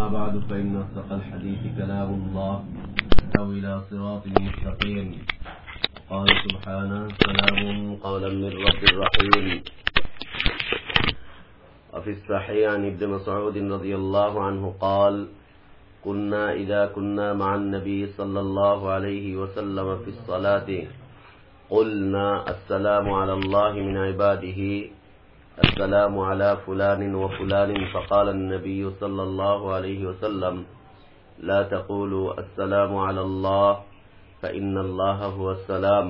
أما بعد فإن أصدق الحديث كلام الله أو إلى صراط مستقيم. قال سبحانه سلام قولا من رب رحيم. وفي الصحيح عن ابن مسعود رضي الله عنه قال كنا إذا كنا مع النبي صلى الله عليه وسلم في الصلاة قلنا السلام على الله من عباده السلام على فلان وفلان فقال النبي صلى الله عليه وسلم لا تقولوا السلام على الله فإن الله هو السلام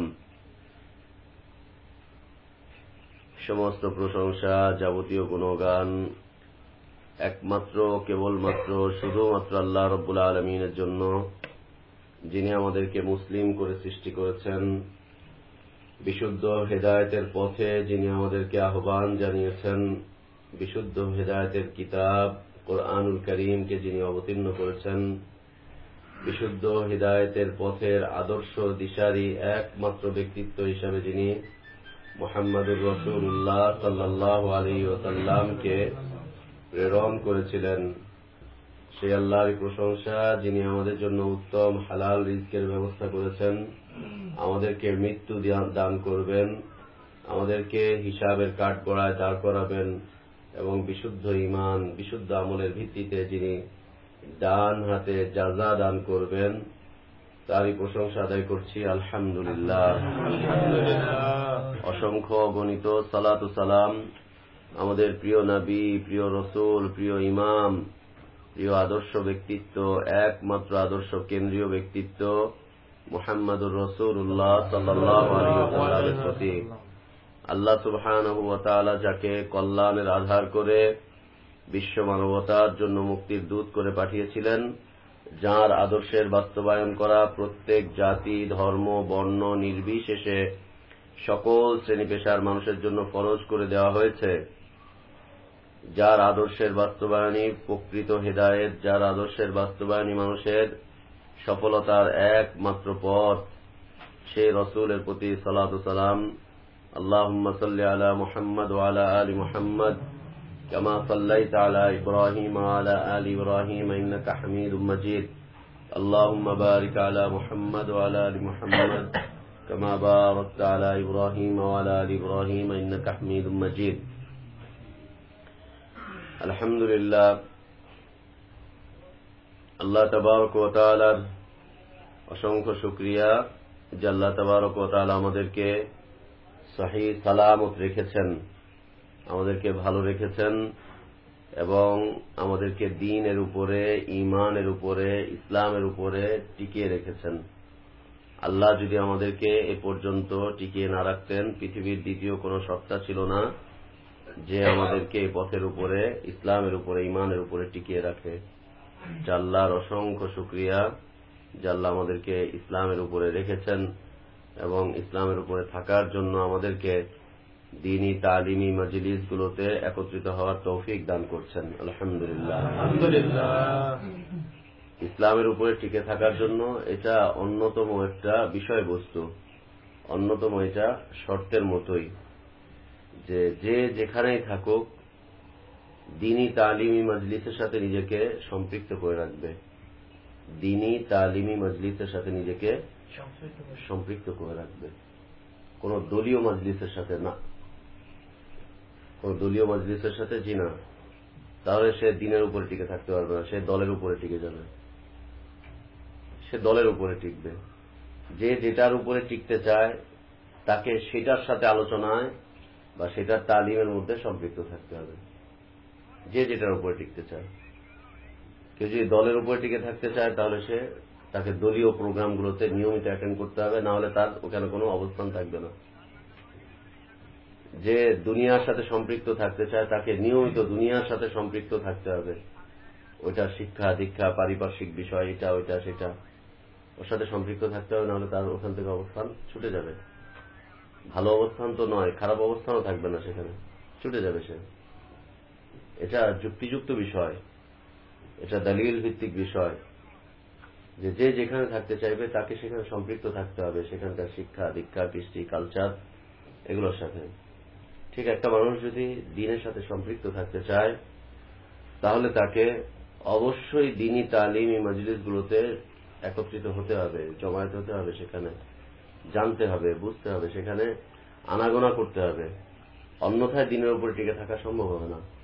সমস্ত প্রশংসা যাবতীয় গুণগান একমাত্র কেবলমাত্র শুধুমাত্র আল্লাহ রব্বুল আলমিনের জন্য যিনি আমাদেরকে মুসলিম করে সৃষ্টি করেছেন বিশুদ্ধ হেদায়তের পথে যিনি আমাদেরকে আহ্বান জানিয়েছেন, বিশুদ্ধ হেদায়তের কিতাব কোরআনুল করিমকে যিনি অবতীর্ণ করেছেন, বিশুদ্ধ হৃদায়তের পথের আদর্শ দিশারি একমাত্র ব্যক্তিত্ব হিসাবে যিনি মোহাম্মদুর রসুল্লাহ সাল্লাহ আলী ওসাল্লামকে প্রেরণ করেছিলেন। সেই আল্লাহর প্রশংসা যিনি আমাদের জন্য উত্তম হালাল রিজকের ব্যবস্থা করেছেন আমাদেরকে মৃত্যু দান করবেন, আমাদেরকে হিসাবের কাঠ গড়ায় দাঁড় করাবেন এবং বিশুদ্ধ ইমান বিশুদ্ধ আমলের ভিত্তিতে যিনি ডান হাতে জাজা দান করবেন, তারই প্রশংসা আদায় করছি। আলহামদুলিল্লাহ। অসংখ্য গণিত, সালাতু সালাম আমাদের প্রিয় নবী, প্রিয় রসুল, প্রিয় ইমাম, প্রিয় আদর্শ ব্যক্তিত্ব, একমাত্র আদর্শ কেন্দ্রীয় ব্যক্তিত্ব। মোহাম্মদুর রসুল্লাহ সাল্লাহ প্রতি। আল্লাহ সুবহান যাকে কল্যাণের আধার করে বিশ্ব মানবতার জন্য মুক্তির দূত করে পাঠিয়েছিলেন যার আদর্শের বাস্তবায়ন করা প্রত্যেক জাতি ধর্ম বর্ণ নির্বিশেষে সকল শ্রেণি পেশার মানুষের জন্য ফরজ করে দেওয়া হয়েছে। যার আদর্শের বাস্তবায়নী প্রকৃত হেদায়েত যার আদর্শের বাস্তবায়নী মানুষের সফলতার একমাত্র পথ সেই রসুলের প্রতি সালাত সালাম আল্লাহ সাল্লি আলা মুহাম্মদ ওয়ালা আলী মুহাম্মদ كما صليت على إبراهيم وعلى آل إبراهيم إنك حميد مجيد اللهم بارك على محمد وعلى آل محمد كما باركت على إبراهيم وعلى آل إبراهيم إنك حميد مجيد الحمد لله আল্লাহ তবারক ও তালার অসংখ্য শুক্রিয়া যে আল্লাহ তবারক তালা আমাদেরকে সহি সালামত রেখেছেন, আমাদেরকে ভালো রেখেছেন এবং আমাদেরকে দিনের উপরে ইমানের উপরে, ইসলামের উপরে টিকিয়ে রেখেছেন। আল্লাহ যদি আমাদেরকে এ পর্যন্ত টিকিয়ে না রাখতেন, পৃথিবীর দ্বিতীয় কোন সত্তা ছিল না যে আমাদেরকে এই পথের উপরে, ইসলামের উপরে ইমানের উপরে টিকিয়ে রাখে। জাল্লার অসংখ্য শুক্রিয়া। জাল্লা আমাদেরকে ইসলামের উপরে রেখেছেন এবং ইসলামের উপরে থাকার জন্য আমাদেরকে দিনী তালিমি মজলিসগুলোতে একত্রিত হওয়ার তৌফিক দান করছেন। আলহামদুলিল্লাহ। ইসলামের উপরে টিকে থাকার জন্য এটা অন্যতম একটা বিষয়বস্তু অন্যতম এটা শর্তের মতোই যে যে যেখানেই থাকুক দিনী তালিমি মজলিসের সাথে নিজেকে সম্পৃক্ত করে রাখবে। দিনী তালিমি মজলিসের সাথে নিজেকে সম্পৃক্ত করে রাখবে। কোন দলীয় মজলিসের সাথে না। কোন দলীয় মজলিসের সাথে জি না। তাহলে সে দিনের উপরে টিকে থাকতে পারবে না, সে দলের উপরে টিকে যাবে। সে দলের উপরে টিকবে। যে যেটার উপরে টিকতে চায়, তাকে সেটার সাথে আলোচনায় বা সেটার তালিমের মধ্যে সম্পৃক্ত থাকতে হবে। যে যেটার উপরে টিকতে চায়। কেউ যদি দলের উপরে টিকে থাকতে চায়, তাহলে সে তাকে দলীয় প্রোগ্রামগুলোতে নিয়মিত অ্যাটেন্ড করতে হবে, না হলে তার ওখানে কোনো অবস্থান থাকবে না। যে দুনিয়ার সাথে সম্পৃক্ত থাকতে চায়, তাকে নিয়মিত দুনিয়ার সাথে সম্পৃক্ত থাকতে হবে। ওইটা শিক্ষা, দীক্ষা, পারিপার্শ্বিক বিষয়, এটা, ওইটা, সেটা। ওর সাথে সম্পৃক্ত থাকতে হবে নাহলে তার ওখান থেকে অবস্থান ছুটে যাবে। ভালো অবস্থান তো নয়, খারাপ অবস্থানও থাকবে না সেখানে। ছুটে যাবে সে। এটা যুক্তিযুক্ত বিষয়। এটা দলিল ভিত্তিক বিষয়। যে যে যেখানে থাকতে চাইবে, তাকে সেখানে সম্পৃক্ত থাকতে হবে। সেখানকার শিক্ষা, দীক্ষা, কৃষ্টি কালচার এগুলোর সাথে। ঠিক একটা মানুষ যদি দিনের সাথে সম্পৃক্ত থাকতে চায়, তাহলে তাকে অবশ্যই দিনী তালিমি মজলিসগুলোতে একত্রিত হতে হবে, জমায়েত হতে হবে সেখানে। জানতে হবে, বুঝতে হবে, সেখানে আনাগোনা করতে হবে। অন্যথায় দিনের উপরে টিকে থাকা সম্ভব হবে না।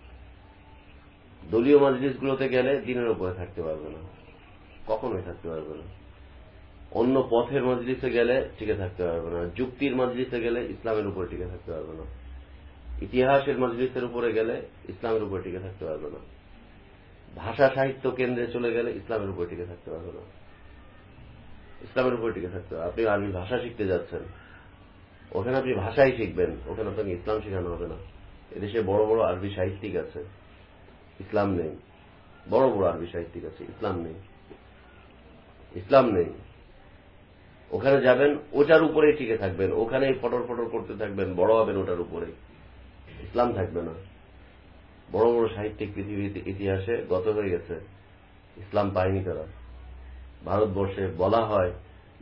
দলীয় মজলিসগুলোতে গেলে দিনের উপরে থাকতে পারবে না। কখনোই থাকতে পারবে না। অন্য পথের মজলিসে গেলে টিকে থাকতে পারবে না। যুক্তির মজলিসে গেলে ইসলামের উপরে টিকে থাকতে পারবে না। ইতিহাসের মজলিসের উপরে গেলে ইসলামের উপরে টিকে থাকতে পারবে না। ভাষা সাহিত্য কেন্দ্রে চলে গেলে ইসলামের উপরে টিকে থাকতে পারবে না। ইসলামের উপরে টিকে থাকতে হবে আপনি আরবি ভাষা শিখতে যাচ্ছেন। ওখানে আপনি ভাষাই শিখবেন। ওখানে আপনাকে ইসলাম শেখানো হবে না। এদেশে বড় বড় আরবি সাহিত্যিক আছে। ইসলাম নেই। বড় বড় আরবি সাহিত্যিক আছে, ইসলাম নেই। ইসলাম নেই। ওখানে যাবেন, ওটার উপরেই টিকে থাকবেন। ওখানেই ফটর ফটর করতে থাকবেন, বড় হবেন ওটার উপরে ইসলাম থাকবে না। বড় বড় সাহিত্যিক পৃথিবীর ইতিহাসে গত হয়ে গেছে ইসলাম পায়নি তারা। ভারতবর্ষে বলা হয়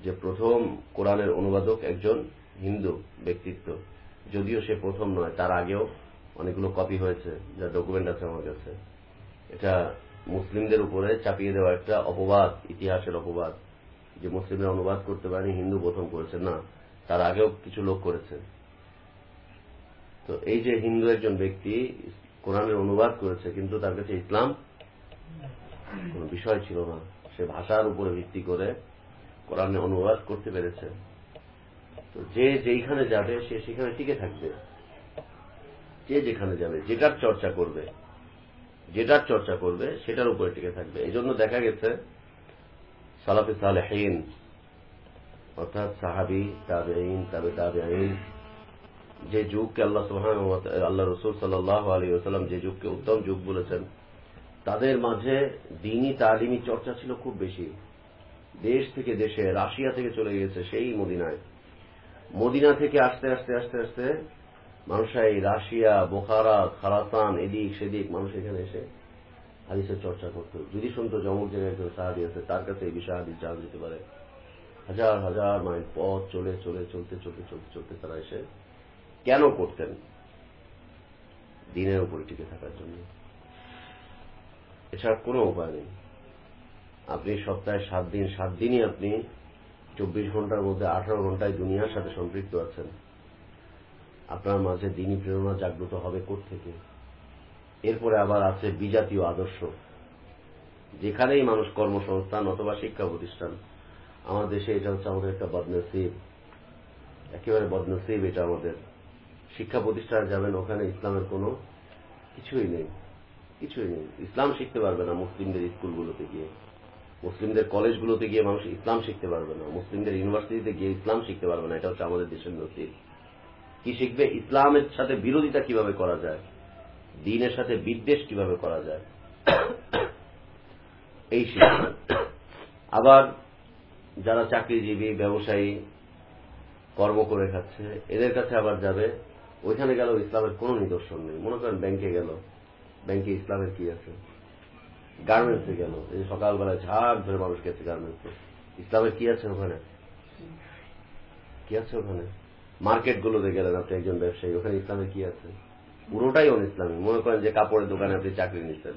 যে প্রথম কোরআনের অনুবাদক একজন হিন্দু ব্যক্তিত্ব, যদিও সে প্রথম নয়, তার আগেও অনেকগুলো কপি হয়েছে, যা ডকুমেন্ট আছে আমার কাছে। এটা মুসলিমদের উপরে চাপিয়ে দেওয়া একটা অপবাদ, ইতিহাসের অপবাদ। যে মুসলিমরা অনুবাদ করতে পারেনি, হিন্দু প্রথম করেছে। না, তার আগেও কিছু লোক করেছে। তো এই যে হিন্দু একজন ব্যক্তি কোরআনের অনুবাদ করেছে, কিন্তু তার কাছে ইসলাম কোন বিষয় ছিল না। সে ভাষার উপরে ভিত্তি করে কোরআনে অনুবাদ করতে পেরেছে। তো যে যেইখানে যাবে, সে সেখানে টিকে থাকবে। যে যেখানে যাবে, যেটার চর্চা করবে, যেটার চর্চা করবে, সেটার উপরে টিকে থাকবে। এই জন্য দেখা গেছে, সালাফে সালেহীন, অর্থাৎ সাহাবি তাবে আইন তাবে তাবে আইন যে যুগকে আল্লাহ সুহান আল্লাহ রসুল সাল্লাহ আলী ওসালাম যে যুগকে উত্তম যুগ বলেছেন, তাদের মাঝে দিনই তালিমি চর্চা ছিল খুব বেশি। দেশ থেকে দেশে, রাশিয়া থেকে চলে গেছে সেই মদিনায়। মদিনা থেকে আস্তে আস্তে আস্তে, আসতে এই রাশিয়া, বোখারা খারাসান এদিক সেদিক মানুষ এখানে এসে হাদিসের চর্চা করত। যদি শুনতো জমক জায়গায় একজন সাহাবি আছে, তার কাছে এই বিষয়ে হাদিস জানা যেতে পারে। হাজার হাজার মাইল পথ চলে চলে, চলতে চলতে চলতে চলতে তারা এসে কেন করতেন? দিনের উপরে টিকে থাকার জন্য। এছাড়া কোনো উপায় নেই। আপনি সপ্তাহে সাত দিন, সাত দিনই আপনি চব্বিশ ঘণ্টার মধ্যে আঠারো ঘন্টায় দুনিয়ার সাথে সম্পৃক্ত আছেন। আপনার মাঝে দিনই প্রেরণা জাগ্রত হবে থেকে এরপরে আবার আছে বিজাতীয় আদর্শ। যেখানেই মানুষ কর্মসংস্থান অথবা শিক্ষা প্রতিষ্ঠান, আমার দেশে এটা হচ্ছে আমাদের একটা বদনসিব। একেবারে বদনসিব এটা আমাদের। শিক্ষা প্রতিষ্ঠানে যাবেন, ওখানে ইসলামের কোনো কিছুই নেই। কিছুই নেই। ইসলাম শিখতে পারবে না মুসলিমদের স্কুলগুলোতে গিয়ে। মুসলিমদের কলেজগুলোতে গিয়ে মানুষ ইসলাম শিখতে পারবে না। মুসলিমদের ইউনিভার্সিটিতে গিয়ে ইসলাম শিখতে পারবে না। এটা হচ্ছে আমাদের দেশের নসিব। কি শিখবে? ইসলামের সাথে বিরোধিতা কীভাবে করা যায়? দিনের সাথে বিদ্বেষ কীভাবে করা যায়? এই শিখবে। আবার যারা চাকরিজীবী, ব্যবসায়ী, কর্ম করে খাচ্ছে, এদের কাছে আবার যাবে, ওইখানে গেলেও ইসলামের কোন নিদর্শন নেই। মনে করেন ব্যাংকে গেল, ব্যাংকে ইসলামের কি আছে? গার্মেন্টসে গেল, এই সকালবেলায় ঝাঁক ধরে মানুষ গেছে গার্মেন্টসে ইসলামের কি আছে ওখানে? কি আছে ওখানে? মার্কেট গুলোতে গেলেন আপনি একজন ব্যবসায়ী, ওখানে ইসলামের কি আছে? পুরোটাই অন ইসলামী মনে করেন যে কাপড়ের দোকানে আপনি চাকরি নিচ্ছেন।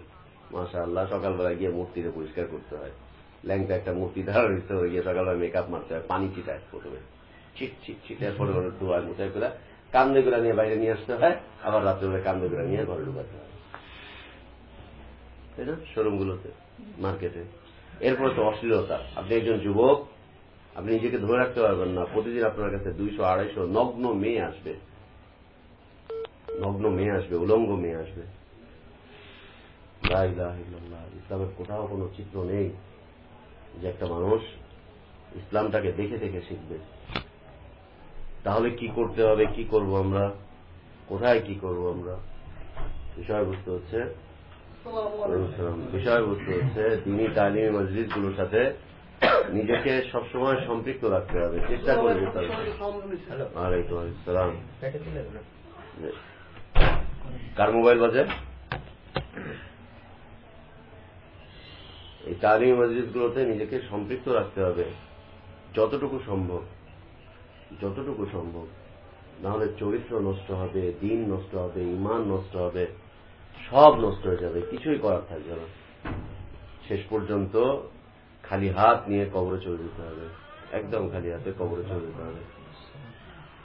মাসা আল্লাহ সকালবেলায় গিয়ে মূর্তিতে পরিষ্কার করতে হয়। ল্যাংটা একটা মূর্তি ধারা নিতে হয়ে, গিয়ে সকালবেলা মেকআপ মারতে হয়, পানি চিটায় প্রথমে। ছিট ছিট ছিটায় পরে পরে ধোয়া মুছাই করে কান্দে করে নিয়ে বাইরে নিয়ে আসতে হয়, আবার রাত্রে কান্দে করে নিয়ে ঘরে ঢুকাতে হয়। তাই না? শোরুমগুলোতে, মার্কেটে। এরপরে তো অশ্লীলতা। আপনি একজন যুবক আপনি নিজেকে ধরে রাখতে পারবেন না। প্রতিদিন আপনার কাছে দুইশো আড়াইশো নগ্ন মেয়ে আসবে। নগ্ন মেয়ে আসবে উলঙ্গ মেয়ে আসবে। ইসলামের কোথাও কোনো চিত্র নেই যে একটা মানুষ ইসলামটাকে দেখে দেখে শিখবে। তাহলে কি করতে হবে কি করব আমরা? কোথায় কি করব আমরা? বিষয়বস্তু হচ্ছে বিষয়বস্তু হচ্ছে তিনি তালিমি মসজিদগুলোর সাথে নিজেকে সবসময় সম্পৃক্ত রাখতে হবে। চেষ্টা করে যেতে হবে ওয়ালাইকুম আসসালাম। কার মোবাইল বাজে? এই তালিমি মসজিদগুলোতে নিজেকে সম্পৃক্ত রাখতে হবে। যতটুকু সম্ভব। যতটুকু সম্ভব। নাহলে চরিত্র নষ্ট হবে দিন নষ্ট হবে ইমান নষ্ট হবে সব নষ্ট হয়ে যাবে। কিছুই করার থাকবে না। শেষ পর্যন্ত খালি হাত নিয়ে কবরে চলে যেতে হবে। একদম খালি হাতে কবরে চলে যেতে হবে।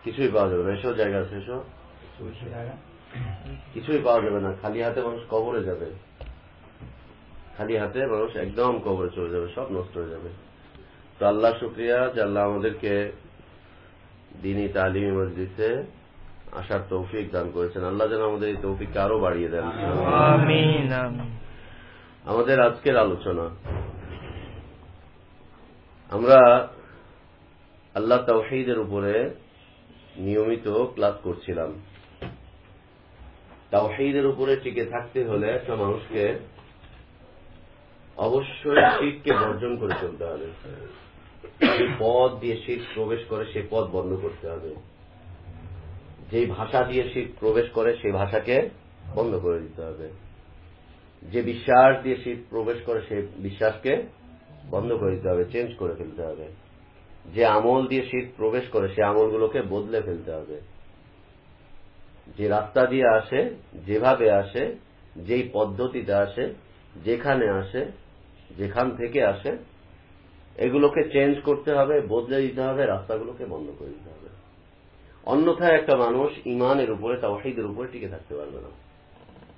কিছুই পাওয়া যাবে না। এসব জায়গা আছে এসব কিছুই পাওয়া যাবে না। খালি হাতে মানুষ কবরে যাবে। খালি হাতে মানুষ একদম কবরে চলে যাবে। সব নষ্ট হয়ে যাবে। তো আল্লাহ শুক্রিয়া যে আল্লাহ আমাদেরকে দিনী তালিমি মসজিদে আসার তৌফিক দান করেছেন। আল্লাহ যেন আমাদের এই তৌফিককে আরও বাড়িয়ে দেন। আমাদের আজকের আলোচনা আমরা আল্লাহ তাওহীদের উপরে নিয়মিত ক্লাস করছিলাম। তাওহীদের উপরে টিকে থাকতে হলে একটা মানুষকে অবশ্যই শীতকে বর্জন করে চলতে হবে। যে পথ দিয়ে শীত প্রবেশ করে, সে পথ বন্ধ করতে হবে। যে ভাষা দিয়ে শীত প্রবেশ করে সেই ভাষাকে বন্ধ করে দিতে হবে। যে বিশ্বাস দিয়ে শীত প্রবেশ করে সেই বিশ্বাসকে বন্ধ করে দিতে হবে চেঞ্জ করে ফেলতে হবে। যে আমল দিয়ে শীত প্রবেশ করে, সে আমলগুলোকে বদলে ফেলতে হবে। যে রাস্তা দিয়ে আসে, যেভাবে আসে, যেই পদ্ধতিতে আসে, যেখানে আসে, যেখান থেকে আসে, এগুলোকে চেঞ্জ করতে হবে, বদলে দিতে হবে, রাস্তাগুলোকে বন্ধ করে দিতে হবে। অন্যথায় একটা মানুষ ইমানের উপরে, তাওহীদের উপরে টিকে থাকতে পারবে না।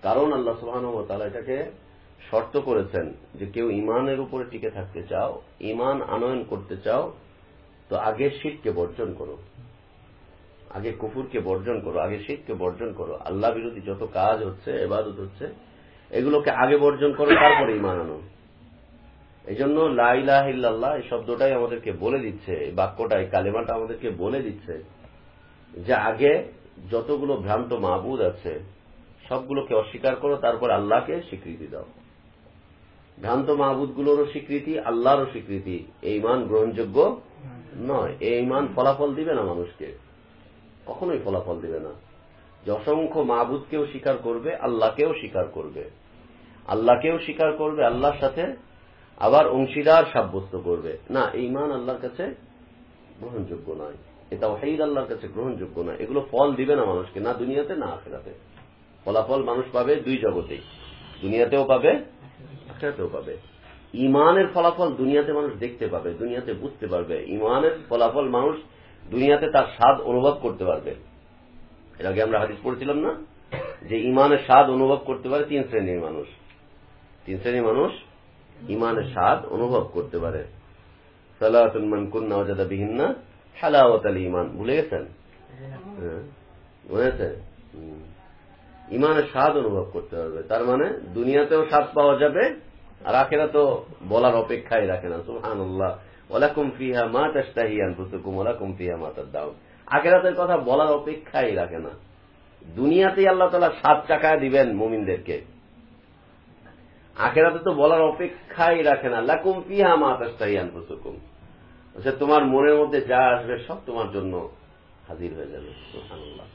কারণ আল্লাহ তাআলা এটাকে শর্ত করেছেন যে কেউ ইমানের উপরে টিকে থাকতে চাও ইমান আনয়ন করতে চাও, তো আগে শীতকে বর্জন করো। আগে কুফুরকে বর্জন করো, আগে শীতকে বর্জন করো। আল্লাহ বিরোধী যত কাজ হচ্ছে, এবাদত হচ্ছে, এগুলোকে আগে বর্জন করো, তারপরে ইমান আনো। এই জন্য লাইলাহ এই শব্দটাই আমাদেরকে বলে দিচ্ছে, এই বাক্যটা, এই কালেমাটা আমাদেরকে বলে দিচ্ছে যে আগে যতগুলো ভ্রান্ত মাহবুদ আছে, সবগুলোকে অস্বীকার করো, তারপর আল্লাহকে স্বীকৃতি দাও। ভ্রান্ত মাহবুদগুলোরও স্বীকৃতি, আল্লাহরও স্বীকৃতি। এই ইমান গ্রহণযোগ্য নয়। এই ইমান ফলাফল দিবে না মানুষকে। কখনোই ফলাফল দিবে না। অসংখ্য মাহবুদকেও স্বীকার করবে, আল্লাহকেও স্বীকার করবে। আল্লাহকেও স্বীকার করবে, আল্লাহর সাথে আবার অংশীদার সাব্যস্ত করবে। না এই মান আল্লাহর কাছে গ্রহণযোগ্য নয়। এটা ওহাইদ আল্লাহর কাছে গ্রহণযোগ্য নয়। এগুলো ফল দিবে না মানুষকে, না দুনিয়াতে, না আখেরাতে। ফলাফল মানুষ পাবে দুই জগতেই। দুনিয়াতেও পাবে আখেরাতেও পাবে। ইমানের ফলাফল দুনিয়াতে মানুষ দেখতে পাবে, দুনিয়াতে বুঝতে পারবে। ইমানের ফলাফল মানুষ দুনিয়াতে তার স্বাদ অনুভব করতে পারবে। এর আগে আমরা হাদিস পড়েছিলাম না? যে ইমানের স্বাদ অনুভব করতে পারে তিন শ্রেণির মানুষ। তিন শ্রেণির মানুষ ইমানের স্বাদ অনুভব করতে পারে। সালাতুন মান কুন্না ওয়াজাদা বিহিন্না হালাওয়াত আল ইমান ভুলে গেছেন? হ্যাঁ। মনে আছে ইমানের স্বাদ অনুভব করতে পারবে। তার মানে দুনিয়াতেও স্বাদ পাওয়া যাবে আর আখেরা তো বলার অপেক্ষাই রাখে না সুহান আল্লাহ ওলাকুম ফিহা মা তাস্তাহি আনফুসুকুম ওলাকুম ফিহা মা তাদাউন আখেরাতের কথা বলার অপেক্ষাই রাখে না। দুনিয়াতেই আল্লাহ তাআলা সাত টাকায় দিবেন মুমিনদেরকে। আখেরাতে তো বলার অপেক্ষাই রাখে না। লাকুম ফিহা মা তাস্তাহি আনফুসুকুম। সে তোমার মনের মধ্যে যা আসবে সব তোমার জন্য হাজির হয়ে যাবে, সুবহানাল্লাহ।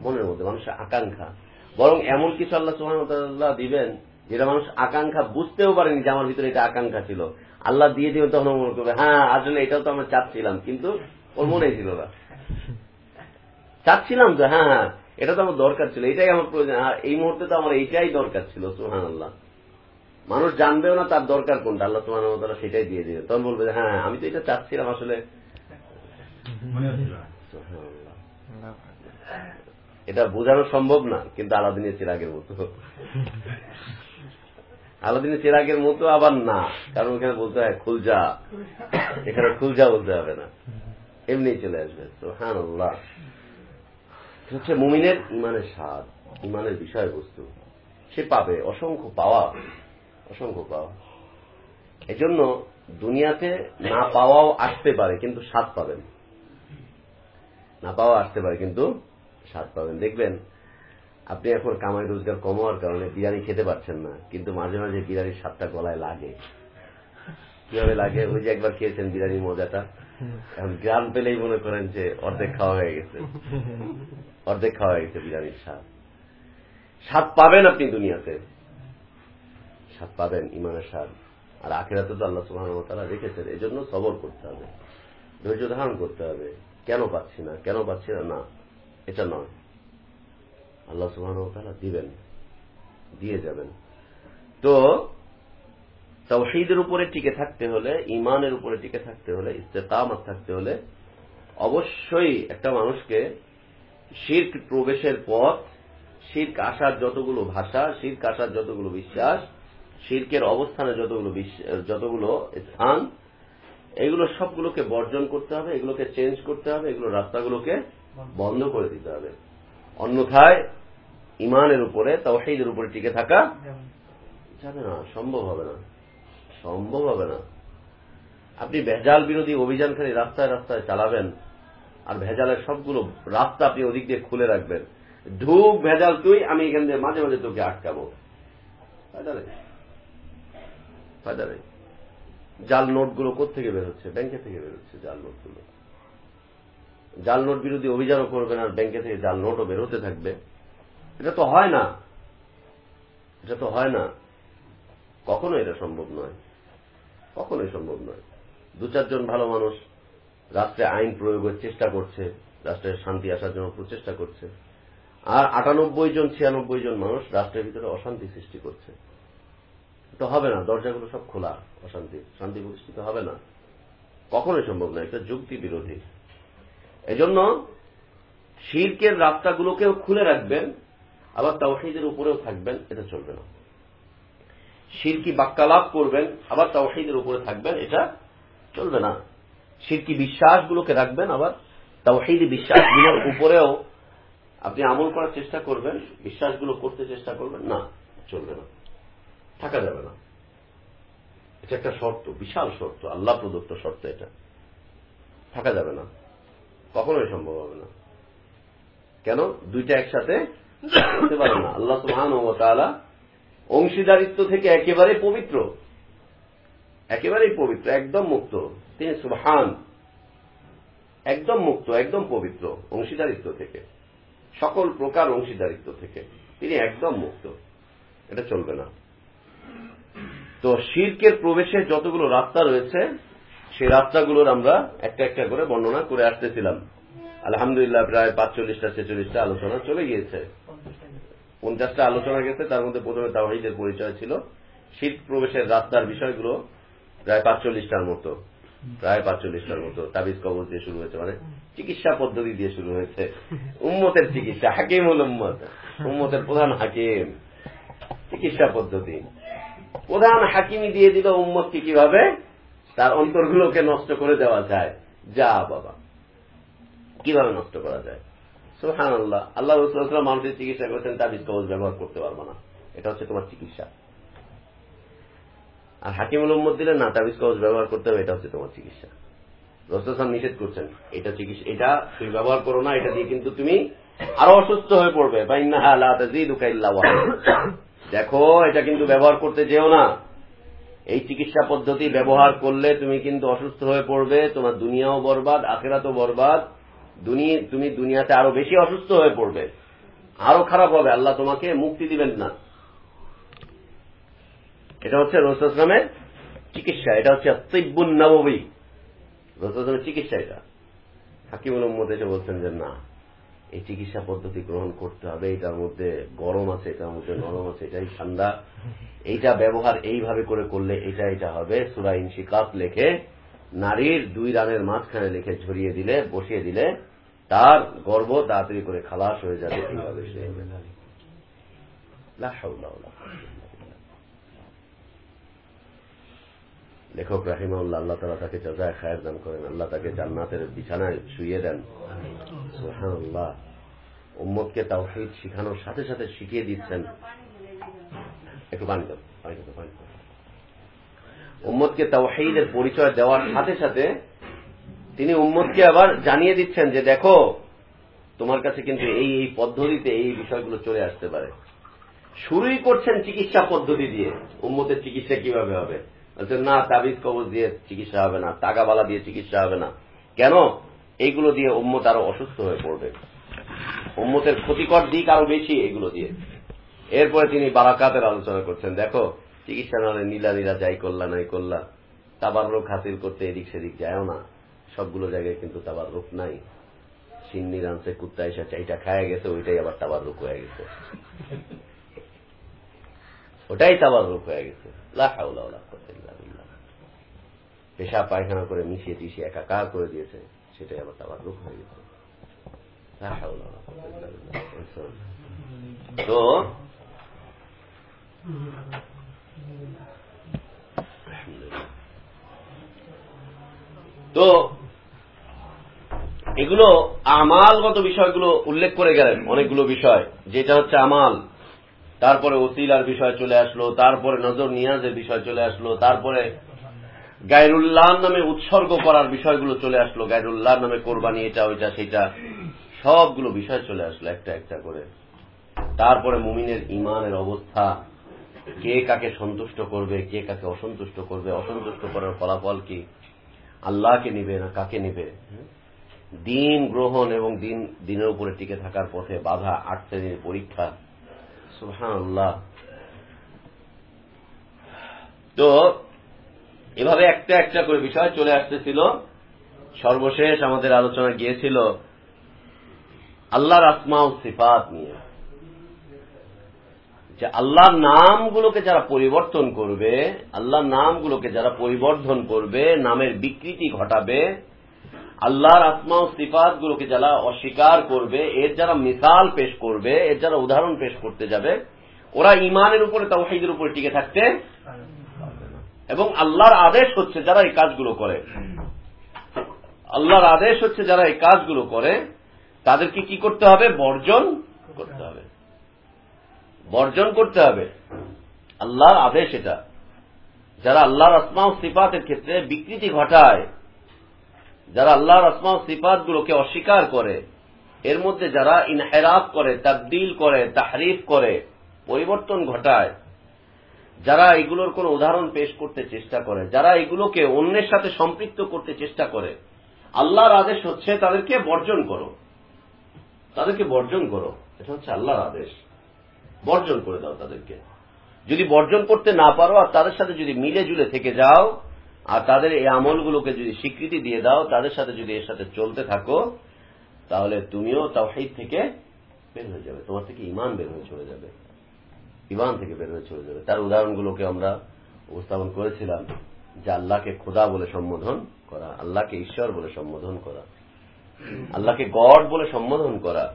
মনের মধ্যে, মানুষের আকাঙ্ক্ষা। বরং এমন কিছু আল্লাহ সুহামতাল্লাহ দিবেন যেটা মানুষ আকাঙ্ক্ষা বুঝতেও পারেনি যে আমার ভিতরে এটা আকাঙ্ক্ষা ছিল। আল্লাহ দিয়ে দিবেন তখন মনে করবে হ্যাঁ আসলে এটাও তো আমরা চাচ্ছিলাম। কিন্তু ওর মনে ছিল না। চাচ্ছিলাম তো হ্যাঁ হ্যাঁ এটা তো আমার দরকার ছিল এটাই আমার প্রয়োজন। আর এই মুহূর্তে তো আমার এইটাই দরকার ছিল সুহান আল্লাহ মানুষ জানবেও না তার দরকার কোনটা আল্লাহ সুহান সেটাই দিয়ে দিবে। তখন বলবে যে, হ্যাঁ আমি তো এটা চাচ্ছিলাম আসলে। এটা বোঝানো সম্ভব না কিন্তু আলাদিনের চিরাগের মতো। আলাদিনের চিরাগের মতো আবার না। কারণ ওখানে বলতে হয় খুলজা। এখানে খুলজা বলতে হবে না। এমনি চলে আসবে। হ্যাঁ হচ্ছে মুমিনের ইমানের স্বাদ, ইমানের বিষয়বস্তু। সে পাবে অসংখ্য পাওয়া অসংখ্য পাওয়া। এজন্য দুনিয়াতে না পাওয়াও আসতে পারে, কিন্তু স্বাদ পাবেন। না পাওয়া আসতে পারে, কিন্তু স্বাদ পাবেন। দেখবেন আপনি এখন কামাই রোজগার কম হওয়ার কারণে বিরিয়ানি খেতে পারছেন না, কিন্তু মাঝে মাঝে বিরিয়ানির স্বাদটা গলায় লাগে। কীভাবে লাগে? ওই যে একবার খেয়েছেন বিরিয়ানির মজাটা? এখন গ্রাম পেলেই মনে করেন যে অর্ধেক খাওয়া হয়ে গেছে। অর্ধেক খাওয়া হয়ে গেছে বিরিয়ানির স্বাদ। স্বাদ পাবেন আপনি দুনিয়াতে। স্বাদ পাবেন, ইমানের স্বাদ। আর আখেরাতে তো আল্লাহ সুহান তারা রেখেছেন এই জন্য সবর করতে হবে। ধৈর্য ধারণ করতে হবে। কেন পাচ্ছি না? কেন পাচ্ছি না? না, এটা নয়। আল্লাহ সুহান দিবেন, দিয়ে যাবেন। তো তৌহিদের উপরে টিকে থাকতে হলে ইমানের উপরে টিকে থাকতে হলে, ইস্তেকামত থাকতে হলে অবশ্যই একটা মানুষকে শির্ক প্রবেশের পথ, শির্ক আসার যতগুলো ভাষা, শির্ক আসার যতগুলো বিশ্বাস, শির্কের অবস্থানে যতগুলো যতগুলো স্থান, এগুলো সবগুলোকে বর্জন করতে হবে, এগুলোকে চেঞ্জ করতে হবে, এগুলো রাস্তাগুলোকে বন্ধ করে দিতে হবে। অন্যথায় ইমানের উপরে তাওহীদের উপরে টিকে থাকা যাবে না সম্ভব হবে না। সম্ভব হবে না। আপনি ভেজাল বিরোধী অভিযানখানি রাস্তায় রাস্তায় চালাবেন আর ভেজালের সবগুলো রাস্তা আপনি ওদিক দিয়ে খুলে রাখবেন। ঢুক ভেজাল তুই আমি এখান দিয়ে মাঝে মাঝে তোকে আটকাবো। ফায়দা নেই। জাল নোটগুলো কোথেকে বের হচ্ছে? ব্যাংকে থেকে বের হচ্ছে জাল নোটগুলো। জাল নোট বিরোধী অভিযানও করবেন আর ব্যাংকে থেকে জাল নোটও বের হতে থাকবে। এটা তো হয় না। এটা তো হয় না। কখনো এটা সম্ভব নয়। কখনোই সম্ভব নয়। দু চারজন ভালো মানুষ রাষ্ট্রে আইন প্রয়োগের চেষ্টা করছে, রাষ্ট্রের শান্তি আসার জন্য প্রচেষ্টা করছে। আর আটানব্বই জন, ছিয়ানব্বই জন মানুষ রাষ্ট্রের ভিতরে অশান্তি সৃষ্টি করছে। তো হবে না, দরজাগুলো সব খোলা, অশান্তি। শান্তি প্রতিষ্ঠিত হবে না। কখনোই সম্ভব না, এটা যুক্তি বিরোধী। এজন্য শির্কের রাস্তাগুলোকেও খুলে রাখবেন আবার তাওহীদের উপরেও থাকবেন, এটা চলবে না। শিরকি বাক্যালাপ করবেন, আবার তাওহীদের উপরে থাকবেন, এটা চলবে না। শিরকি বিশ্বাসগুলোকে রাখবেন, আবার তাওহীদি বিশ্বাসগুলোর উপরেও আপনি আমল করার চেষ্টা করবেন, বিশ্বাসগুলো করতে চেষ্টা করবেন, না, চলবে না। থাকা যাবে না। এটা একটা শর্ত, বিশাল শর্ত, আল্লাহ প্রদত্ত শর্ত এটা। থাকা যাবে না। কখনোই সম্ভব হবে না। কেন? দুইটা একসাথে করতে পারে না আল্লাহ সুবহান ও তাআলা অংশীদারিত্ব থেকে একেবারে পবিত্র। একেবারেই পবিত্র, একদম মুক্ত। তিনি সুবহান। একদম মুক্ত, একদম পবিত্র অংশীদারিত্ব থেকে। সকল প্রকার অংশীদারিত্ব থেকে তিনি একদম মুক্ত। এটা চলবে না। তো শির্কের প্রবেশের যতগুলো রাস্তা রয়েছে, সেই রাস্তাগুলোর আমরা একটা একটা করে বর্ণনা করে আসতেছিলাম। আলহামদুলিল্লাহ, প্রায় পাঁচচল্লিশটা, ছেচল্লিশটা আলোচনা চলে গিয়েছে। পঞ্চাশটা আলোচনা গেছে, তার মধ্যে প্রথমে তাওহিদের পরিচয় ছিল। শীত প্রবেশের রাস্তার বিষয়গুলো প্রায় পাঁচচল্লিশটার মতো। প্রায় পাঁচচল্লিশটার মতো। তাবিজ কবজ দিয়ে শুরু হয়েছে মানে চিকিৎসা পদ্ধতি দিয়ে শুরু হয়েছে। উম্মতের চিকিৎসা হাকিম হল উম্মত। উম্মতের প্রধান হাকিম। চিকিৎসা পদ্ধতি। প্রধান হাকিমি দিয়ে দিল উম্মতকে কীভাবে? তার অন্তরগুলোকে নষ্ট করে দেওয়া যায়। যা বাবা। কীভাবে নষ্ট করা যায়? সুহান আল্লাহ আল্লাহ রসুল্লাহ মানুষের চিকিৎসা করেছেন তাবিজ কবজ ব্যবহার করতে পারব না। এটা হচ্ছে তোমার চিকিৎসা। আর হাকিমুল উম্মদ দিলে না, তাবিজ কবজ ব্যবহার করতে হবে, এটা হচ্ছে তোমার চিকিৎসা। রসুলাম নিষেধ করছেন, এটা চিকিৎসা, এটা তুমি ব্যবহার করো না, এটা দিয়ে কিন্তু তুমি আরও অসুস্থ হয়ে পড়বে। দেখো, এটা কিন্তু ব্যবহার করতে যেও না। এই চিকিৎসা পদ্ধতি ব্যবহার করলে তুমি কিন্তু অসুস্থ হয়ে পড়বে, তোমার দুনিয়াও বরবাদ, আখেরাতও বরবাদ। তুমি দুনিয়াতে আরও বেশি অসুস্থ হয়ে পড়বে। আরও খারাপ হবে, আল্লাহ তোমাকে মুক্তি দিবেন না। এটা হচ্ছে রসুলামের চিকিৎসা, এটা হচ্ছে তিব্বুন নবী রসুলামের চিকিৎসা এটা। হাকিমুল উম্মদ এসে বলছেন যে, না, এই চিকিৎসা পদ্ধতি গ্রহণ করতে হবে, এটার মধ্যে গরম আছে, এটার মধ্যে নরম আছে, এটাই ঠান্ডা। এইটা ব্যবহার এইভাবে করে করলে এটা এটা হবে। সুরা ইনশিকাত লেখে নারীর দুই রানের মাঝখানে লিখে ঝরিয়ে দিলে, বসিয়ে দিলে তার গর্ব তাড়াতাড়ি করে খালাস হয়ে যাবে। লেখক রাহিমাউল্লাহ আল্লাহ তালা তাকে জাজায় খায়ের দান করেন। আল্লাহ তাকে জান্নাতের বিছানায় শুয়ে দেন। উম্মতকে তাওহীদ শিখানোর সাথে সাথে শিখিয়ে দিচ্ছেন। একটু পানি দাও পানি দাও, পানি উম্মতকে তাওহীদের পরিচয় দেওয়ার সাথে সাথে তিনি উম্মতকে আবার জানিয়ে দিচ্ছেন যে দেখো, তোমার কাছে কিন্তু এই এই পদ্ধতিতে এই বিষয়গুলো চলে আসতে পারে। শুরুই করছেন চিকিৎসা পদ্ধতি দিয়ে, উম্মতের চিকিৎসা কীভাবে হবে? বলছেন, না, তাবিজ কবজ দিয়ে চিকিৎসা হবে না টাকাবালা দিয়ে চিকিৎসা হবে না। কেন? এইগুলো দিয়ে উম্মত আরও অসুস্থ হয়ে পড়বে। উম্মতের ক্ষতিকর দিক আরও বেশি এগুলো দিয়ে। এরপরে তিনি বারাকাতের আলোচনা করছেন। দেখো চিকিৎসা নাহলে নীলা নীলা যাই করলা, নাই করলা, তাবার রোগ হাসিল করতে এদিক সেদিক যায়ও না। সবগুলো জায়গায় কিন্তু তাবার রোগ নাই। সিন্নি আনছে, কুত্তা এসে চাইটা খায় গেছে, ওইটাই আবার তাবার রোগ হয়ে গেছে। ওটাই তাবার রোগ হয়ে গেছে। পেশা, পায়খানা করে মিশিয়ে টিশিয়ে একাকার করে দিয়েছে, সেটাই আবার তাবারুক হয়ে গেছে। তো তো, এগুলো আমালগত বিষয়গুলো উল্লেখ করে গেলেন, অনেকগুলো বিষয়। যেটা হচ্ছে আমাল। তারপরে ওসিলার বিষয় চলে আসলো, তারপরে নজর নিয়াজের বিষয় চলে আসলো, তারপরে গায়রুল্লাহ নামে উৎসর্গ করার বিষয়গুলো চলে আসলো, গায়রুল্লাহ নামে কোরবানি এটা, ওইটা, সেটা। সবগুলো বিষয় চলে আসলো, একটা একটা করে। তারপরে মুমিনের ইমানের অবস্থা। কে কাকে সন্তুষ্ট করবে, কে কাকে অসন্তুষ্ট করবে, অসন্তুষ্ট করার ফলাফল কি? আল্লাহকে নিবে না কাকে নিবে? দিন গ্রহণ এবং দিন, দিনের উপরে টিকে থাকার পথে বাধা, আট শ্রেণির পরীক্ষা। সুহান আল্লাহ তো, এভাবে একটা একটা করে বিষয় চলে আসতেছিল। সর্বশেষ আমাদের আলোচনা গিয়েছিল আল্লাহর আসমা ও সিফাত নিয়ে। যে আল্লাহর নামগুলোকে যারা পরিবর্তন করবে, আল্লাহর নামগুলোকে যারা পরিবর্ধন করবে, নামের বিকৃতি ঘটাবে, আল্লাহর আত্মা ও সিফাত গুলোকে যারা অস্বীকার করবে, এর যারা মিসাল পেশ করবে, এর যারা উদাহরণ পেশ করতে যাবে, ওরা ইমানের উপরে, তাওহিদের উপরে টিকে থাকতে এবং আল্লাহর আদেশ হচ্ছে যারা এই কাজগুলো করে। আল্লাহর আদেশ হচ্ছে যারা এই কাজগুলো করে, তাদেরকে কি করতে হবে? বর্জন করতে হবে। বর্জন করতে হবে। আল্লাহর আদেশ এটা। যারা আল্লাহর আসমা ও সিফাতের ক্ষেত্রে বিকৃতি ঘটায়, যারা আল্লাহর আসমা ও সিফাত গুলোকে অস্বীকার করে, এর মধ্যে যারা ইনহেরাফ করে, তাবদিল করে, তাহরিফ করে, পরিবর্তন ঘটায়, যারা এগুলোর কোন উদাহরণ পেশ করতে চেষ্টা করে, যারা এগুলোকে অন্যের সাথে সম্পৃক্ত করতে চেষ্টা করে, আল্লাহর আদেশ হচ্ছে তাদেরকে বর্জন করো। তাদেরকে বর্জন করো। এটা হচ্ছে আল্লাহর আদেশ। বর্জন করে দাও তাদেরকে। যদি বর্জন করতে না পারো আর তাদের সাথে যদি মিলে জুলে থেকে যাও, আর তাদের এই আমলগুলোকে যদি স্বীকৃতি দিয়ে দাও, তাদের সাথে যদি এর সাথে চলতে থাকো, তাহলে তুমিও তাওহিদ থেকে বের হয়ে যাবে। তোমার থেকে ইমান বের হয়ে চলে যাবে। ইমান থেকে বের হয়ে চলে যাবে। তার উদাহরণগুলোকে আমরা উপস্থাপন করেছিলাম, যে আল্লাহকে খোদা বলে সম্বোধন করা, আল্লাহকে ঈশ্বর বলে সম্বোধন করা, আল্লাহকে গড বলে সম্বোধন করা।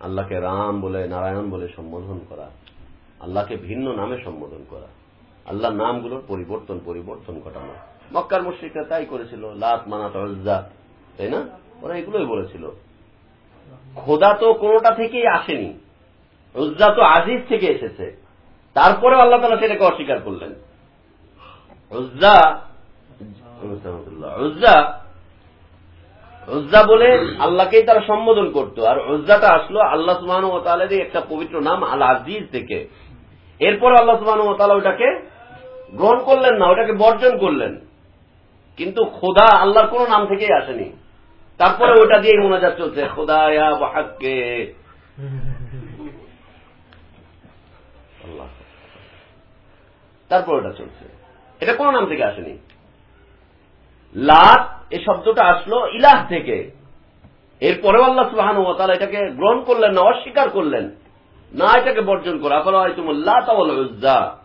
আল্লাহকে রাম বলে, নারায়ণ বলে সম্বোধন করা। আল্লাহকে ভিন্ন নামে সম্বোধন করা। আল্লাহ নামগুলোর পরিবর্তন পরিবর্তন ঘটানো। মক্কার মুশ্রিকরা তাই করেছিল, লাত, মানাত অজ্জা তাই না? ওরা এগুলোই বলেছিল। খোদা তো কোনোটা থেকেই আসেনি। উজ্জা তো আজিজ থেকে এসেছে। তারপরে আল্লাহ তালা সেটাকে অস্বীকার করলেন। উজ্জা উজ্জা উজ্জা বলে আল্লাহকেই তারা সম্বোধন করত। আর উজ্জাটা আসলো আল্লাহ সুবাহ ও তালেরই একটা পবিত্র নাম আল আজিজ থেকে। এরপর আল্লাহ সুবাহ ও তালা ওটাকে গ্রহণ করলেন না ওটাকে বর্জন করলেন। কিন্তু খোদা আল্লাহর কোন নাম থেকেই আসেনি। তারপরে ওটা দিয়েই মোনাজাত চলছে, খোদায়া বাহাককে তারপর ওটা চলছে। এটা কোন নাম থেকে আসেনি। লাত এই শব্দটা আসলো ইলাহ থেকে। এরপরেও আল্লাহ সুবাহান ও তারা এটাকে গ্রহণ করলেন না, অস্বীকার করলেন। না, এটাকে বর্জন করা। ফলে তুমুল্লাহ তাউজ্জা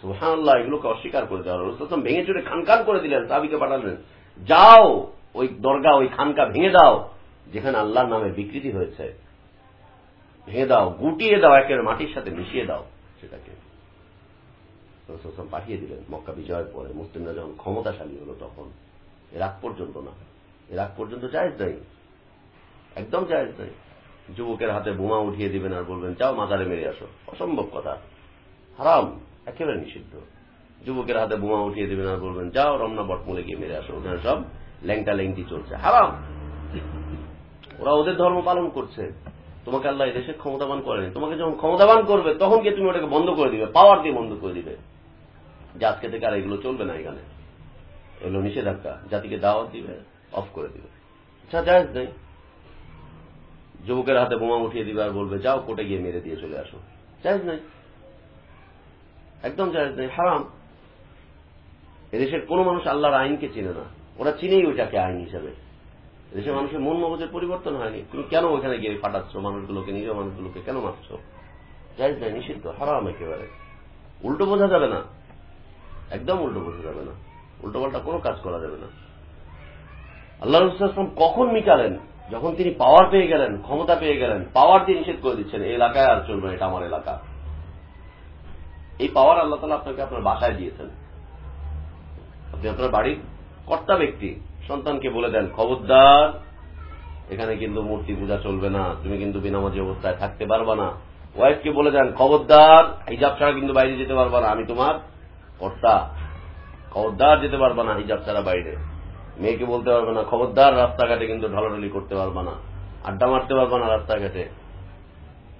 সুহান আল্লাহ এগুলোকে অস্বীকার করে দেওয়া ভেঙে চুরে খানখান করে দিলেন সাবিকে পাঠালেন। যাও, ওই দরগা, ওই খানকা ভেঙে দাও, যেখানে আল্লাহর নামে বিকৃতি হয়েছে। ভেঙে দাও, গুটিয়ে দাও একের মাটির সাথে মিশিয়ে দাও সেটাকে। রসুল পাঠিয়ে দিলেন মক্কা বিজয়ের পরে। মুসলিমরা যখন ক্ষমতাশালী হলো তখন, এর আগ পর্যন্ত না, এর আগ পর্যন্ত জায়জ নাই, একদম জায়জ নাই। যুবকের হাতে বোমা উঠিয়ে দিবেন আর বলবেন, যাও মাজারে মেরে আসো। অসম্ভব কথা, হারাম, একেবারে নিষিদ্ধ। যুবকের হাতে বোমা উঠিয়ে দিবেন আর বলবেন, যাও রমনা বটমূলে গিয়ে মেরে আসো, ওখানে সব ল্যাংটা ল্যাংটি চলছে। হারাম। ওরা ওদের ধর্ম পালন করছে। তোমাকে আল্লাহ দেশে ক্ষমতাবান করেনি। তোমাকে যখন ক্ষমতাবান করবে, তখন গিয়ে তুমি ওটাকে বন্ধ করে দিবে পাওয়ার দিয়ে বন্ধ করে দিবে। যে আজকে থেকে আর এগুলো চলবে না এখানে। এগুলো নিষেধাজ্ঞা। জাতিকে দাওয়াত দিবে অফ করে দিবে। আচ্ছা জায়জ নেই যুবকের হাতে বোমা উঠিয়ে দিবে আর বলবে, যাও কোর্টে গিয়ে মেরে দিয়ে চলে আসো। জায়জ নাই একদম জায়জ নেই হারাম। এদেশের কোন মানুষ আল্লাহর আইনকে চিনে না। ওরা চিনেই ওইটাকে আইন হিসাবে। দেশের মানুষের মন মগজের পরিবর্তন হয়নি। তুমি কেন ওইখানে গিয়ে ফাটাচ্ছ? মানুষগুলোকে নিজ মানুষগুলোকে কেন মারছ? জায়জ নাই নিষিদ্ধ। হারাম একেবারে। উল্টো বোঝা যাবে না। একদম উল্টো বোঝা যাবে না। উল্টো পাল্টা কোনো কাজ করা যাবে না। আল্লাহ রসুলাম কখন মিটালেন? যখন তিনি পাওয়ার পেয়ে গেলেন, ক্ষমতা পেয়ে গেলেন পাওয়ার দিয়ে নিষেধ করে দিচ্ছেন এই এলাকায় আর চলবে এটা আমার এলাকা। এই পাওয়ার আল্লাহ তালা আপনাকে আপনার বাসায় দিয়েছেন। আপনি আপনার বাড়ির কর্তা ব্যক্তি, সন্তানকে বলে দেন, খবরদার, এখানে কিন্তু মূর্তি পূজা চলবে না, তুমি কিন্তু বিনামাজি অবস্থায় থাকতে পারবা না। ওয়াইফকে বলে দেন, খবরদার, হিজাব ছাড়া কিন্তু বাইরে যেতে পারবা না, আমি তোমার কর্তা, খবরদার যেতে পারবা না হিজাব ছাড়া বাইরে। মেয়েকে বলতে পারবে না, খবরদার রাস্তাঘাটে কিন্তু ঢলাঢলি করতে পারবা না, আড্ডা মারতে পারবা না রাস্তাঘাটে।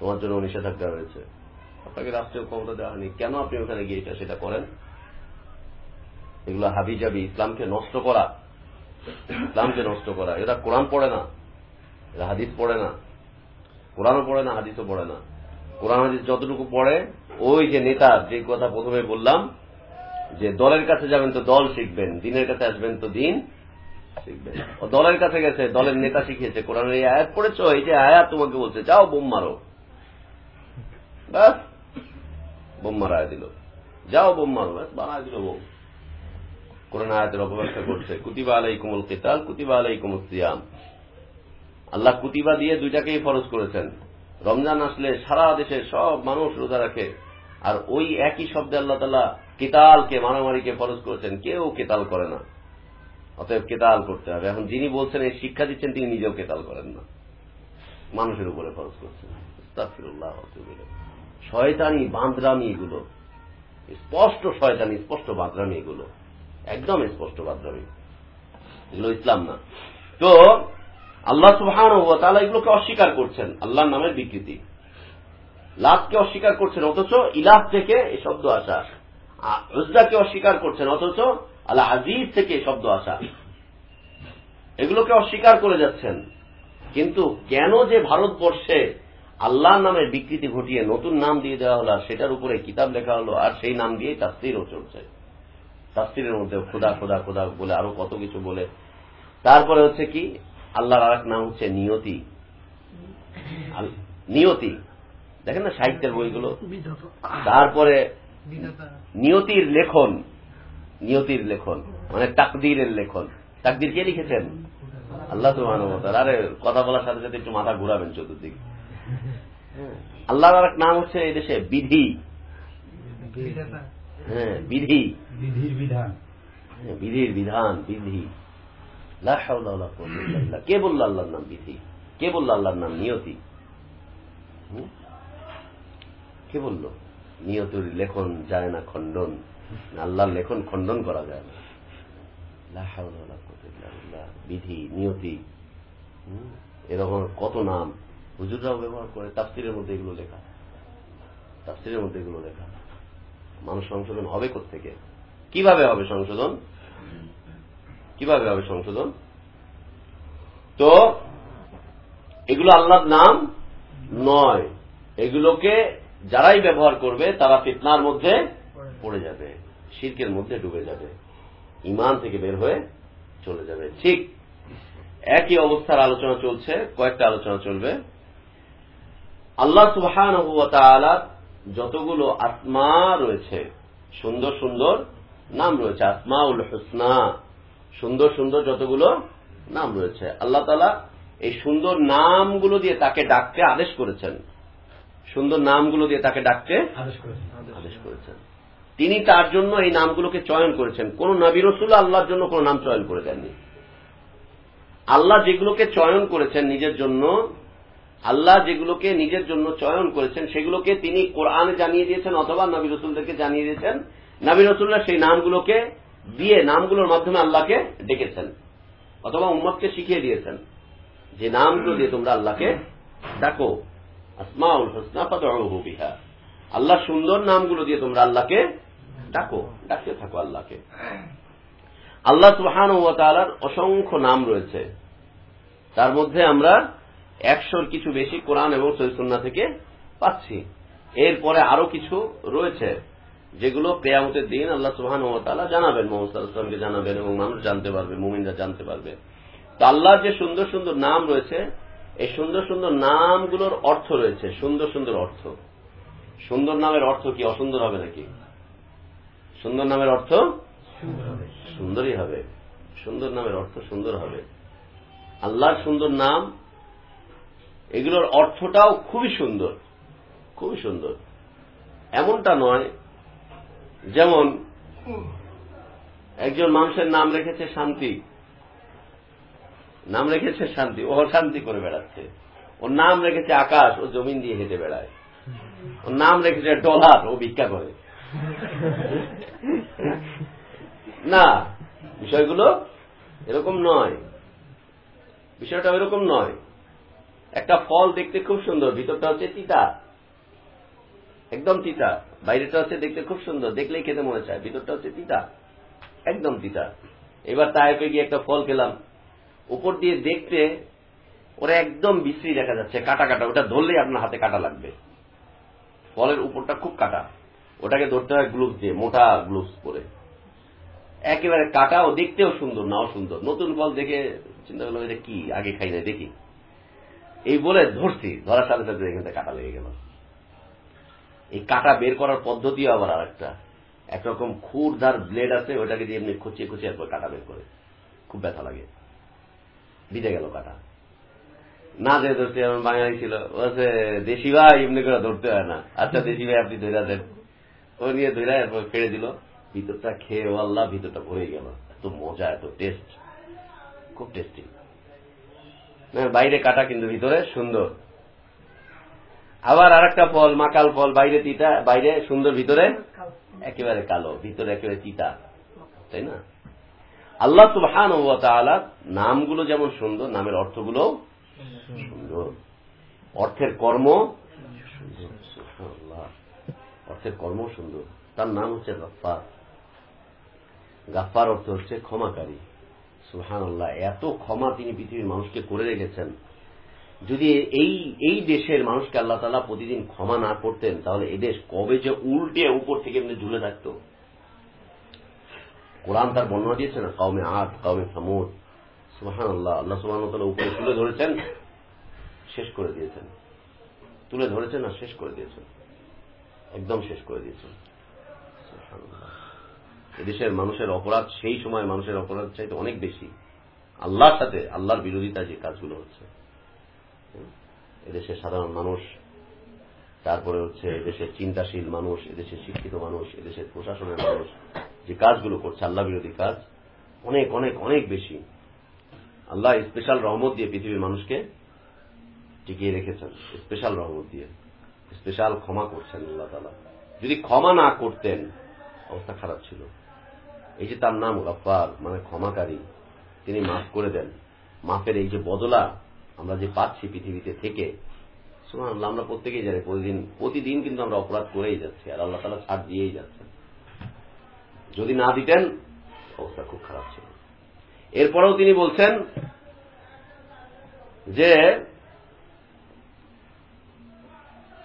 তোমার জন্য নিষেধাজ্ঞা রয়েছে। আপনাকে রাষ্ট্রীয় ক্ষমতা দেওয়া হয়নি। কেন আপনি ওখানে গিয়ে এটা সেটা করেন? এগুলো হাবি জাবি ইসলামকে নষ্ট করা। ইসলামকে নষ্ট করা। এরা কোরআন পড়ে না, এরা হাদিস পড়ে না, কোরআনও পড়ে না, হাদিসও পড়ে না। কোরআন হাদিস যতটুকু পড়ে, ওই যে নেতা যে কথা প্রথমে বললাম যে দলের কাছে যাবেন তো দল শিখবেন, দিনের কাছে আসবেন তো দিন শিখবেন। ও দলের কাছে গেছে, দলের নেতা শিখিয়েছে, কোরআনের এই আয়াত পড়েছ? এই যে আয়াত তোমাকে বলছে, যাও বোম মারো। ব্যাস, বোম মারায় দিল। যাও বোম মারো, ব্যাস, বানায় দিল বোম। কোরআন আয়াতের অপব্যাখ্যা করছে, কুতিবা আলাই কুমল কেতাল, কুতিবা আলাই কুমল সিয়াম। আল্লাহ কুতিবা দিয়ে দুইটাকেই ফরজ করেছেন। রমজান আসলে সারা দেশের সব মানুষ রোজা রাখে। আর ওই একই শব্দে আল্লাহ তালা কেতালকে, মারামারিকে ফরজ করেছেন। কেউ কেতাল করে না। অতএব কেতাল করতে হবে। এখন যিনি বলছেন, এই শিক্ষা দিচ্ছেন, তিনি নিজেও কেতাল করেন না। মানুষের উপরে ফরজ করছেন। শয়তানি বাঁদরামি এগুলো। স্পষ্ট শয়তানি, স্পষ্ট বাঁদরামি এগুলো। একদম স্পষ্ট বাঁদরামি। এগুলো ইসলাম না। তো আল্লাহ তাআলা এগুলোকে অস্বীকার করছেন। আল্লাহর নামের বিকৃতি। লাভকে অস্বীকার করছেন, অথচ ইলাহ থেকে এই শব্দ আসা। রুজদাকে অস্বীকার করছেন, অথচ আল্লাহ আজিজ থেকে এই শব্দ আসা। এগুলোকে অস্বীকার করে যাচ্ছেন। কিন্তু কেন যে ভারতবর্ষে আল্লাহর নামের বিকৃতি ঘটিয়ে নতুন নাম দিয়ে দেওয়া হলো সেটার উপরে কিতাব লেখা হলো আর সেই নাম দিয়েই তাস্তিরও চলছে। তাস্তিরের মধ্যে খোদা খোদা খোদা বলে আরও কত কিছু বলে। তারপরে হচ্ছে কি? আল্লাহর আর নাম হচ্ছে নিয়তি। নিয়তি। দেখেন না সাহিত্যের বইগুলো? তারপরে নিয়তির লেখন নিয়তির লেখন মানে তাকদিরের লেখন। তাকদির কে লিখেছেন? আল্লাহ তো আরে কথা বলার সাথে সাথে একটু মাথা ঘুরাবেন চতুর্দিকে। আল্লাহর আর এক নাম হচ্ছে এই দেশে বিধি। হ্যাঁ বিধি। বিধির বিধান। হ্যাঁ, বিধির বিধান বিধি। কে বলল আল্লাহর নাম বিধি? কে বলল আল্লাহর নাম নিয়তি? কে বলল? নিয়তির লেখন যায় না খণ্ডন। আল্লাহর লেখন খণ্ডন করা যায় না। বিধি, নিয়তি এরকম কত নাম। হুজুররাও ব্যবহার করে, তাফসিরের মধ্যে এগুলো লেখা। তাফসিরের মধ্যে এগুলো লেখা। মানুষ সংশোধন হবে থেকে কীভাবে হবে সংশোধন? কীভাবে হবে সংশোধন? তো, এগুলো আল্লাহর নাম নয়। এগুলোকে যারাই ব্যবহার করবে, তারা ফিতনার মধ্যে পড়ে যাবে, শির্কের মধ্যে ডুবে যাবে ইমান থেকে বের হয়ে চলে যাবে। ঠিক একই অবস্থার আলোচনা চলছে, কয়েকটা আলোচনা চলবে। আল্লাহ সুবহান যতগুলো আত্মা রয়েছে, সুন্দর সুন্দর নাম রয়েছে। আসমা উল হুসনা, সুন্দর সুন্দর যতগুলো নাম রয়েছে। আল্লাহ তালা এই সুন্দর নামগুলো দিয়ে তাকে ডাকতে আদেশ করেছেন। সুন্দর নামগুলো দিয়ে তাকে ডাকতে আদেশ করেছেন। তিনি তার জন্য এই নামগুলোকে চয়ন করেছেন। কোন নবী রসুল আল্লাহর জন্য কোন নাম চয়ন করে দেননি। আল্লাহ যেগুলোকে চয়ন করেছেন নিজের জন্য আল্লাহ যেগুলোকে নিজের জন্য চয়ন করেছেন সেগুলোকে তিনি কোরআনে জানিয়ে দিয়েছেন অথবা নবী রসুলদেরকে জানিয়ে দিয়েছেন। নবী রসুল্লাহ সেই নামগুলোকে দিয়ে নামগুলোর মাধ্যমে আল্লাহকে ডেকেছেন অথবা উম্মতকে শিখিয়ে দিয়েছেন যে নামগুলো দিয়ে তোমরা আল্লাহকে ডাকো। আসমাউল হোসনা ফাদউহু বিহা। আল্লাহ সুন্দর নামগুলো দিয়ে তোমরা আল্লাহকে ডাকো, ডাকতে থাকো আল্লাহকে। আল্লাহ সুবহান ও তাআলার অসংখ্য নাম রয়েছে। তার মধ্যে আমরা একশোর কিছু বেশি কোরআন এবং সৈসন্না থেকে পাচ্ছি। এরপরে আরও কিছু রয়েছে, যেগুলো কেয়ামতের দিন আল্লাহ সুবহান ও তাআলা জানাবেন, মোহাম্মদ সাল্লাল্লাহু জানাবেন এবং মানুষ জানতে পারবে, মুমিনরা জানতে পারবে। তো আল্লাহর যে সুন্দর সুন্দর নাম রয়েছে এই সুন্দর সুন্দর নামগুলোর অর্থ রয়েছে, সুন্দর সুন্দর অর্থ। সুন্দর নামের অর্থ কি, অসুন্দর হবে নাকি? সুন্দর নামের অর্থ? সুন্দরই হবে। সুন্দর নামের অর্থ সুন্দর হবে। আল্লাহর সুন্দর নাম, এগুলোর অর্থটাও খুবই সুন্দর খুবই সুন্দর। এমনটা নয়, যেমন একজন মানুষের নাম রেখেছে শান্তি। নাম রেখেছে শান্তি ও শান্তি করে বেড়াচ্ছে। ওর নাম রেখেছে আকাশ, ও জমিন দিয়ে হেঁটে বেড়ায়। ওর নাম রেখেছে ডলার, ও ভিক্ষা করে। না, বিষয়গুলো এরকম নয়। বিষয়টা এরকম নয়। একটা ফল দেখতে খুব সুন্দর, ভিতরটা হচ্ছে তিতা। একদম তিতা। বাইরেটা হচ্ছে দেখতে খুব সুন্দর, দেখলেই খেতে মনে চায়। ভিতরটা হচ্ছে তিতা। একদম তিতা। এবার তাইপে গিয়ে একটা ফল খেলাম। উপর দিয়ে দেখতে ওরা একদম বিশ্রী দেখা যাচ্ছে, কাটা কাটা। ওটা ধরলেই আপনার হাতে কাটা লাগবে। ফলের উপরটা খুব কাটা। ওটাকে ধরতে হয় গ্লুভস দিয়ে, মোটা গ্লুভস পরে একেবারে কাটা ও দেখতেও সুন্দর, নাও সুন্দর। নতুন ফল দেখে চিন্তা করলাম, এটা কি? আগে খাই নাই, দেখি। এই বলে ধরছি, ধরার সাথে সাথে এখান থেকে কাটা লেগে গেল। এই কাটা বের করার পদ্ধতিও আবার আর একটা একরকম খুরধার ব্লেড আছে, ওটাকে দিয়ে এমনি খুঁচিয়ে খুঁচিয়ে একবার কাটা বের করে। খুব ব্যথা লাগে। বিদে গেল কাটা। না যে ধরতে আমার বাঙালি ছিল বলছে দেশি ভাই এমনি করে ধরতে হয় না। আচ্ছা দেশি ভাই আপনি ধরে দেন। ও নিয়ে ধরে এরপর ফেড়ে দিল। ভিতরটা খেয়ে ও আল্লাহ ভিতরটা ভরে গেল। এত মজা এত টেস্ট খুব টেস্টি বাইরে কাটা কিন্তু ভিতরে সুন্দর। আবার আর একটা ফল মাকাল ফল বাইরে তিতা বাইরে সুন্দর ভিতরে? একেবারে কালো ভিতরে একেবারে তিতা। তাই না? আল্লাহ ও তাআলা নামগুলো যেমন সুন্দর, নামের অর্থগুলো সুন্দর। অর্থের কর্ম অর্থের কর্ম সুন্দর। তার নাম হচ্ছে গাফার গাফার অর্থ হচ্ছে ক্ষমাকারী। সুহান আল্লাহ এত ক্ষমা তিনি পৃথিবীর মানুষকে করে রেখেছেন। যদি এই এই দেশের মানুষকে আল্লাহ তালা প্রতিদিন ক্ষমা না করতেন, তাহলে এদেশ কবে যে উল্টে উপর থেকে এমনি ঝুলে থাকত। কোরআন তার বর্ণনা দিয়েছে না? কাউমে আট কাউমে সামুদ। সুহান আল্লাহ আল্লাহ সুহান উপরে তুলে ধরেছেন, শেষ করে দিয়েছেন। তুলে ধরেছেন আর শেষ করে দিয়েছেন। একদম শেষ করে দিয়েছেন। এদেশের মানুষের অপরাধ, সেই সময় মানুষের অপরাধ চাইতে অনেক বেশি। আল্লাহর সাথে, আল্লাহর বিরোধিতা যে কাজগুলো হচ্ছে। এদেশের সাধারণ মানুষ, তারপরে হচ্ছে এদেশের চিন্তাশীল মানুষ, এদেশের শিক্ষিত মানুষ, এদেশের প্রশাসনের মানুষ যে কাজগুলো করছে আল্লাহ বিরোধী কাজ অনেক অনেক অনেক বেশি। আল্লাহ স্পেশাল রহমত দিয়ে পৃথিবীর মানুষকে টিকিয়ে রেখেছেন স্পেশাল রহমত দিয়ে। স্পেশাল ক্ষমা করছেন আল্লাহ তালা যদি ক্ষমা না করতেন অবস্থা খারাপ ছিল। এই যে তার নাম গফার মানে ক্ষমাকারী তিনি মাফ করে দেন। মাফের এই যে বদলা আমরা যে পাচ্ছি পৃথিবীতে থেকে সুবহানাল্লাহ, আমরা প্রত্যেকেই জানি প্রতিদিন প্রতিদিন কিন্তু আমরা অপরাধ করেই যাচ্ছি আর আল্লাহ তালা ছাড় দিয়েই যাচ্ছেন। যদি না দিতেন, অবস্থা খুব খারাপ ছিল। এরপরেও তিনি বলছেন যে,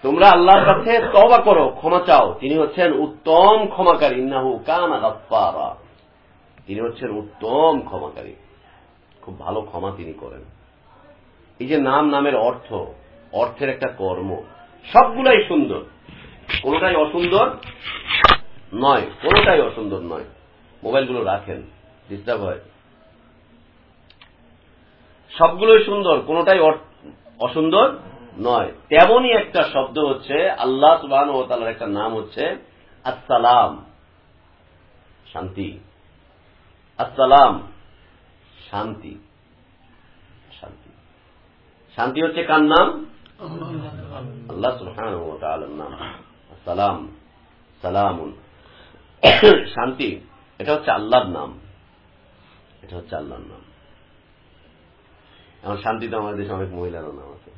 তোমরা আল্লাহর কাছে তবা করো, ক্ষমা চাও। তিনি হচ্ছেন উত্তম ক্ষমাকারী। ইন্নাহু কানা গাফফারা। তিনি হচ্ছেন উত্তম ক্ষমাকারী। খুব ভালো ক্ষমা তিনি করেন। এই যে নাম নামের অর্থ, অর্থের একটা কর্ম, সবগুলাই সুন্দর। কোনটাই অসুন্দর নয় কোনটাই অসুন্দর নয়। মোবাইলগুলো রাখেন ডিস্টার্ব হয়। সবগুলোই সুন্দর কোনটাই অসুন্দর নয়। তেমনই একটা শব্দ হচ্ছে আল্লাহ সুবাহ ও তালার একটা নাম হচ্ছে আসসালাম শান্তি। আসসালাম শান্তি। শান্তি। শান্তি হচ্ছে কার নাম? আল্লাহ। তাআলার নাম। আসসালাম সালামুন। শান্তি, এটা হচ্ছে আল্লাহর নাম। এটা হচ্ছে আল্লাহর নাম। এখন শান্তি তো আমাদের দেশে অনেক মহিলারও নাম আছে।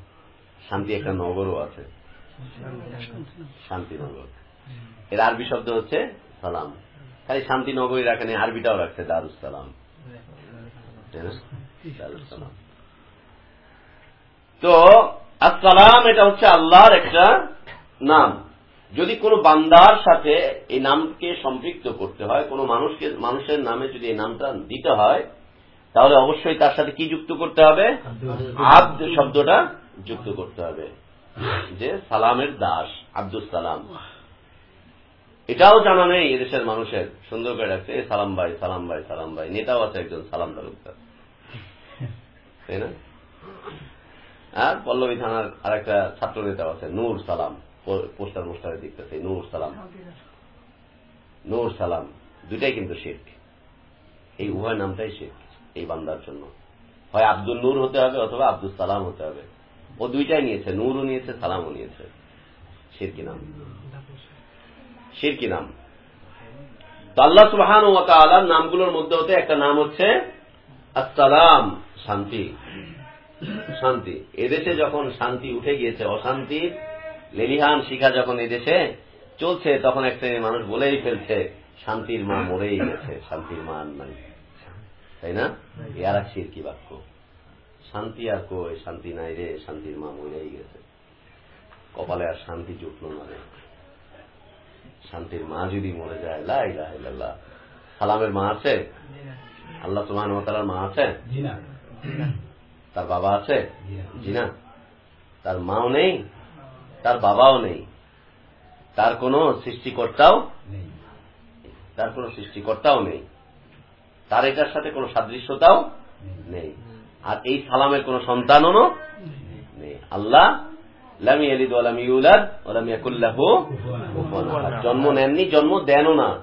শান্তি একটা নগরও আছে। শান্তিনগর এর আরবি শব্দ হচ্ছে সালাম। খালি শান্তিনগরী রাখেনি আরবিটাও রাখছে দারুসালাম তাই? দারুসালাম তো, আসসালাম, এটা হচ্ছে আল্লাহর একটা নাম। যদি কোনো বান্দার সাথে এই নামকে সম্পৃক্ত করতে হয়, কোনো মানুষকে, মানুষের নামে যদি এই নামটা দিতে হয়, তাহলে অবশ্যই তার সাথে কি যুক্ত করতে হবে? আব্দ শব্দটা যুক্ত করতে হবে। যে সালামের দাস আব্দুল সালাম। এটাও জানা নেই এদেশের মানুষের। সুন্দর করে রাখছে সালাম ভাই সালাম ভাই সালাম ভাই। নেতাও আছে একজন সালাম তালুকদার। তাই না? আর পল্লবী থানার আর একটা ছাত্র নেতা আছে, নূর সালাম। পোস্টার মোস্টারে দেখতেছে নূর সালাম। নূর সালাম দুইটাই কিন্তু শেখ এই উভয় নামটাই শেখ এই বান্দার জন্য। হয় আব্দুল নূর হতে হবে অথবা আব্দুল সালাম হতে হবে। ও দুইটাই নিয়েছে নূরও নিয়েছে সালামও নিয়েছে। শিরকি নাম? শিরকি নাম? তো আল্লাহ সুবহান ও তাআলার নামগুলোর মধ্যে হতে একটা নাম হচ্ছে আসসালাম শান্তি। শান্তি। এদেশে যখন শান্তি উঠে গিয়েছে অশান্তি লেলিহান শিখা যখন এদেশে চলছে তখন এক শ্রেণির মানুষ বলেই ফেলছে শান্তির মা মরেই গেছে শান্তির মা আর নাই তাই না? এর এক কি বাক্য? শান্তি আর কই? শান্তি নাই রে শান্তির মা মরেই গেছে। কপালে আর শান্তি জুটলো না রে। শান্তির মা যদি মরে যায় লাই লাহ সালামের মা আছে? আল্লাহ সুমান তালার মা আছে? তার বাবা আছে? জি না জি না তার মাও নেই? তার বাবাও নেই। তার কোনো সৃষ্টিকর্তাও নেই। তার কোনো সৃষ্টিকর্তাও নেই। তার এটার সাথে কোনো সাদৃশ্যতাও নেই। আর এই সালামের কোনো সন্তানও নেই। আল্লাহ লাম ইউলাদ। জন্ম নেননি জন্ম দেনও না।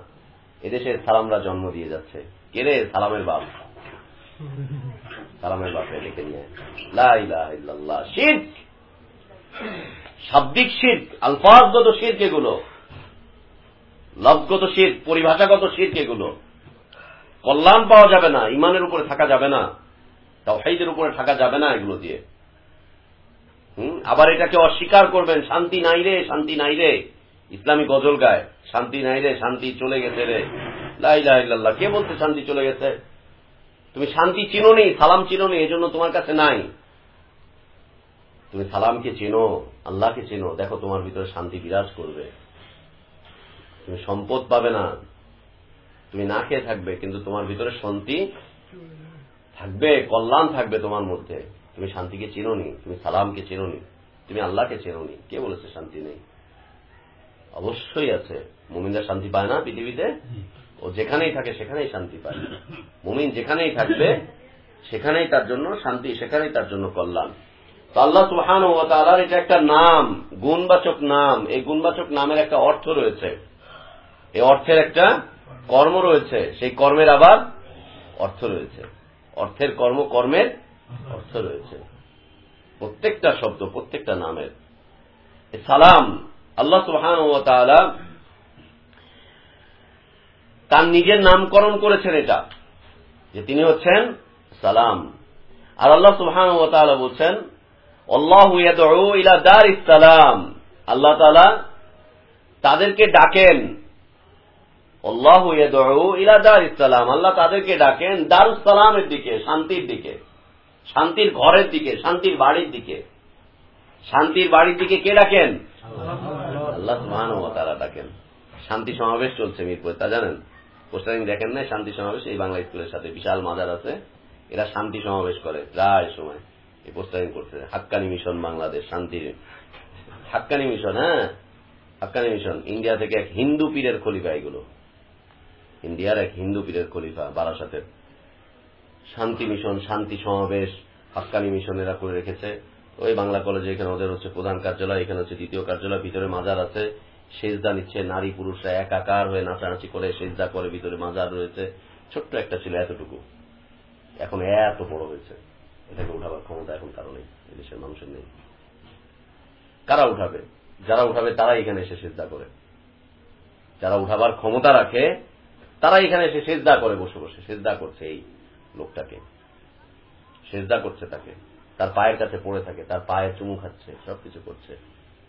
এদেশের সালামরা জন্ম দিয়ে যাচ্ছে। কে রে? সালামের বাপ। সালামের বাপে ডেকে নিয়ে। শাব্দিক শির্ক, আলফাজগত শির্ক এগুলো লফগত শির্ক, পরিভাষাগত শির্ক এগুলো। কল্যাণ পাওয়া যাবে না ইমানের উপরে থাকা যাবে না, তাওহীদের উপরে থাকা যাবে না এগুলো দিয়ে। আবার এটাকে অস্বীকার করবেন, শান্তি নাই রে, শান্তি নাই রে। ইসলামী গজল গায়, শান্তি নাই রে, শান্তি চলে গেছে রে। লাইলা ইল্লাল্লাহ, কে বলতে শান্তি চলে গেছে? তুমি শান্তি চিনো নি, সালাম চিনো নি, এজন্য তোমার কাছে নাই। তুমি সালামকে চেনো, আল্লাহকে চেনো, দেখো তোমার ভিতরে শান্তি বিরাজ করবে। তুমি সম্পদ পাবে না। তুমি না খেয়ে থাকবে, কিন্তু তোমার ভিতরে শান্তি থাকবে, কল্যাণ থাকবে তোমার মধ্যে। তুমি শান্তিকে চেনোনি, তুমি সালামকে চেনোনি, তুমি আল্লাহকে চেনোনি। কে বলেছে শান্তি নেই? অবশ্যই আছে। মুমিনরা শান্তি পায় না পৃথিবীতে? ও যেখানেই থাকে, সেখানেই শান্তি পায়। মুমিন যেখানেই থাকবে, সেখানেই তার জন্য শান্তি, সেখানেই তার জন্য কল্যাণ। তো আল্লাহ সুহান ও তালার এটা একটা নাম, গুণবাচক নাম। এই গুণবাচক নামের একটা অর্থ রয়েছে। এই অর্থের একটা কর্ম রয়েছে। সেই কর্মের আবার অর্থ রয়েছে। অর্থের কর্ম কর্মের অর্থ রয়েছে। প্রত্যেকটা শব্দ, প্রত্যেকটা নামের। সালাম আল্লাহ সুহান ও তালা তার নিজের নামকরণ করেছেন এটা, যে তিনি হচ্ছেন সালাম। আর আল্লাহ সুবহান ও তাআলা বলছেন ইলা দারিস সালাম। আল্লাহ তাআলা তাদেরকে ডাকেন। সালাম। আল্লাহ তাদেরকে ডাকেন দারুস সালামের দিকে, শান্তির দিকে। শান্তির ঘরের দিকে, শান্তির বাড়ির দিকে। শান্তির বাড়ির দিকে কে ডাকেন? আল্লাহ ও তাআলা ডাকেন। শান্তি সমাবেশ চলছে মিরপুরে, তা জানেন? পোস্টারিং দেখেন না শান্তি সমাবেশ এই বাংলা স্কুলের সাথে বিশাল মাজার আছে। এরা শান্তি সমাবেশ করে, প্রায় সময়। এই পোস্টারিং করছে। হাক্কানি মিশন বাংলাদেশ, শান্তির হাক্কানি মিশন হ্যাঁ? হাক্কানি মিশন। ইন্ডিয়া থেকে এক হিন্দু পীরের খলিফা এগুলো। ইন্ডিয়ার এক হিন্দু পীরের খলিফা বারাসাতের শান্তি মিশন, শান্তি সমাবেশ হাক্কানি মিশন এরা করে রেখেছে। ওই বাংলা কলেজে এখানে ওদের হচ্ছে প্রধান কার্যালয়, এখানে হচ্ছে দ্বিতীয় কার্যালয়, ভিতরে মাজার আছে। সেজদা নিচ্ছে নারী পুরুষরা একাকার হয়ে নাচানাচি করে, সেজদা করে, ভিতরে মাজার রয়েছে। ছোট্ট একটা ছিল এতটুকু। এখন এত বড় হয়েছে। এটাকে উঠাবার ক্ষমতা এখন কারও নেই দেশের মানুষের নেই। কারা উঠাবে? যারা উঠাবে তারা এখানে এসে সেজদা করে। যারা উঠাবার ক্ষমতা রাখে তারা এখানে এসে সেজদা করে, বসে বসে। সেজদা করছে এই লোকটাকে। সেজদা করছে তাকে। তার পায়ের কাছে পড়ে থাকে, তার পায়ে চুমু খাচ্ছে, সবকিছু করছে।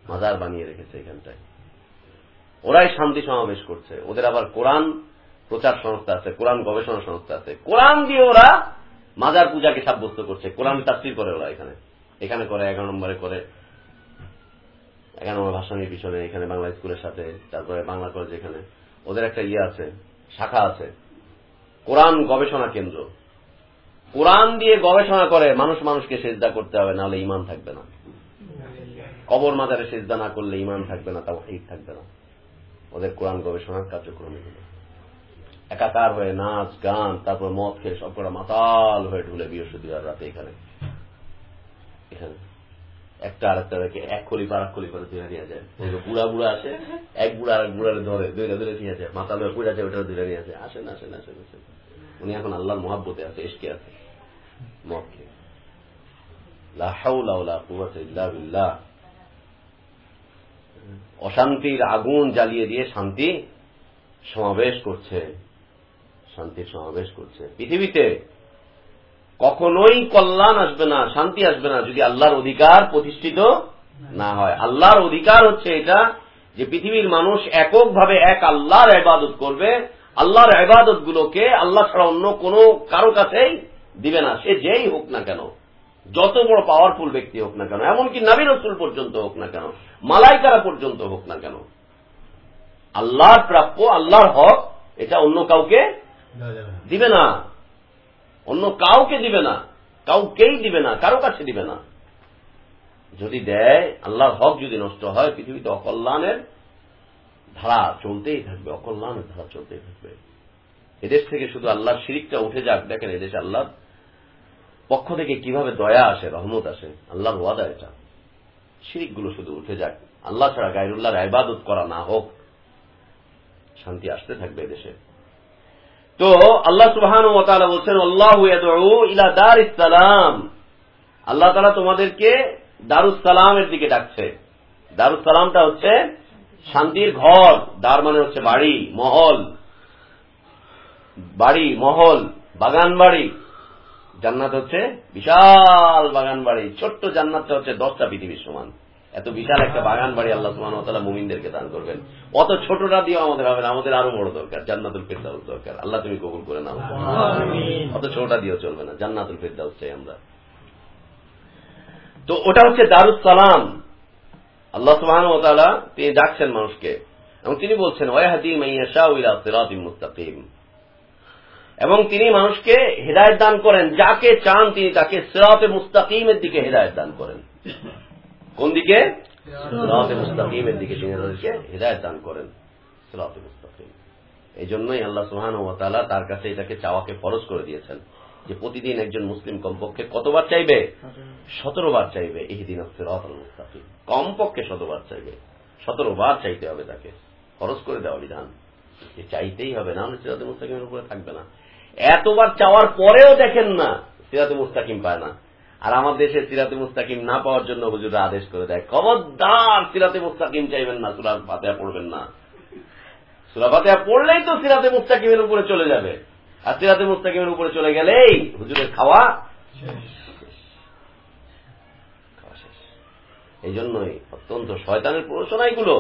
মাজার বানিয়ে রেখেছে এখানটায়। ওরাই শান্তি সমাবেশ করছে। ওদের আবার কোরআন প্রচার সংস্থা আছে, কোরআন গবেষণা সংস্থা আছে। কোরআন দিয়ে ওরা মাজার পূজাকে সাব্যস্ত করছে। কোরআন তাফসির করে ওরা এখানে। এখানে করে, এগারো নম্বরে করে। এগারো নম্বর ভাষণের পিছনে, এখানে বাংলা স্কুলের সাথে, তারপরে বাংলা কলেজ এখানে। ওদের একটা ইয়ে আছে, শাখা আছে। কোরআন গবেষণা কেন্দ্র। কোরআন দিয়ে গবেষণা করে, মানুষ মানুষকে সেজদা করতে হবে, নাহলে ইমান থাকবে না। কবর মাজারে সেজদা না করলে ইমান থাকবে না তাও ঠিক থাকবে না। ওদের কোরআন গবেষণার কার্যক্রম এগুলো। একাকার হয়ে নাচ, গান, তারপর মদ খেয়ে সব করা মাতাল হয়ে ঢুলে বৃহস্পতিবার রাতে এখানে। এখানে। একটা আর একটা রেখে এক কলি পার, এক কলি করে ধরে নিয়ে যায়। বুড়া বুড়া আসে, এক বুড়া আর এক বুড়ারে ধরে, দুইটা ধরে নিয়ে যায়। মাথা ধরে পুড়ে যায় ওটা ধরে নিয়ে যায়। আসেন আসেন আসেন আসেন। উনি এখন আল্লাহর মহাব্বতে আছে এসকে আছে। মদ খেয়ে। অশান্তির আগুন জ্বালিয়ে দিয়ে শান্তি সমাবেশ করছে। শান্তির সমাবেশ করছে। পৃথিবীতে কখনোই কল্যাণ আসবে না, শান্তি আসবে না যদি আল্লাহর অধিকার প্রতিষ্ঠিত না হয়। আল্লাহর অধিকার হচ্ছে এটা যে পৃথিবীর মানুষ এককভাবে এক আল্লাহর ইবাদত করবে। আল্লাহর ইবাদত গুলোকে আল্লাহ ছাড়া অন্য কোনো কারও কাছেই দিবে না। সে যেই হোক না কেন, যত বড় পাওয়ারফুল ব্যক্তি হোক না কেন, এমনকি নবী রসুল পর্যন্ত হোক না কেন, মালাইকারা পর্যন্ত হোক না কেন, আল্লাহর প্রাপ্য, আল্লাহর হক, এটা অন্য কাউকে দিবে না। অন্য কাউকে দিবে না। কাউকেই দিবে না, কারও কাছে দিবে না। যদি দেয়, আল্লাহর হক যদি নষ্ট হয়, পৃথিবীতে অকল্যাণের ধারা চলতেই থাকবে, অকল্যাণের ধারা চলতেই থাকবে। এদেশ থেকে শুধু আল্লাহর শিরিকটা উঠে যাক, দেখেন এদেশে আল্লাহ পক্ষ থেকে কীভাবে দয়া আসে, রহমত আসে, আল্লাহর ওয়াদা এটা। শিরিকগুলো শুধু উঠে যাক। আল্লাহ ছাড়া গাইরুল্লাহর আইবাদত করা না হোক, শান্তি আসতে থাকবে এদেশে। তো আল্লাহ সুবহান বলছেন, আল্লাহু ইলা দারিস সালাম আল্লাহ তাআলা তোমাদেরকে দারুস সালামের দিকে ডাকছে। দারুস সালামটা হচ্ছে শান্তির ঘর। দার মানে হচ্ছে বাড়ি, মহল। বাড়ি, মহল, বাগান বাড়ি। জান্নাত হচ্ছে বিশাল বাগান বাড়ি। ছোট্ট জান্নাতটা হচ্ছে দশটা পৃথিবীর সমান। এত বিশাল একটা বাগান বাড়ি আল্লাহ সুমান তালা মুমিনদেরকে দান করবেন। অত ছোটটা দিয়েও আমাদের হবে না আমাদের আরও বড় দরকার জান্নাতুল ফেরদাউস দরকার। আল্লাহ তুমি কবুল করে নাও। অত ছোটটা দিয়েও চলবে না জান্নাতুল ফেরদাউস চাই আমরা। তো ওটা হচ্ছে দারুস সালাম। আল্লাহ সুবহান ও তাআলা তিনি ডাকছেন মানুষকে এবং তিনি বলছেন ওয়াহাদি মাইয়াশা ইলা সিরাতিম মুস্তাকিম। এবং তিনি মানুষকে হেদায়ত দান করেন যাকে চান তিনি তাকে সিরাতে মুস্তাকিমের দিকে হেদায়ত দান করেন। কোন দিকে? সিরাতে মুস্তাকিমের দিকে তিনি তাদেরকে হেদায়ত দান করেন সিরাতে মুস্তাকিম। এই জন্যই আল্লাহ সুহান ও তাআলা তার কাছে এটাকে চাওয়াকে ফরজ করে দিয়েছেন যে প্রতিদিন একজন মুসলিম কমপক্ষে কতবার চাইবে? সতেরো বার চাইবে। এই দিন মুস্তাকিম। কমপক্ষে শতবার চাইবে। সতেরো বার চাইতে হবে তাকে। খরচ করে দেওয়া বিধান। যে চাইতেই হবে না হলে সিরাতে মুস্তাকিমের উপরে থাকবে না। এতবার চাওয়ার পরেও দেখেন না সিরাতে মুস্তাকিম পায় না। আর আমার দেশে সিরাতে মুস্তাকিম না পাওয়ার জন্য হুজুরা আদেশ করে দেয়। খবরদার সিরাতে মুস্তাকিম চাইবেন না, সুরা ফাতেহা পড়বেন না। সুরা ফাতেহা পড়লেই তো সিরাতে মুস্তাকিমের উপরে চলে যাবে। আর সিরাতে মুস্তাকিমের উপরে চলে গেলেই হুজুরের খাওয়া এই জন্যই অত্যন্ত শয়তানের প্ররোচনা এগুলো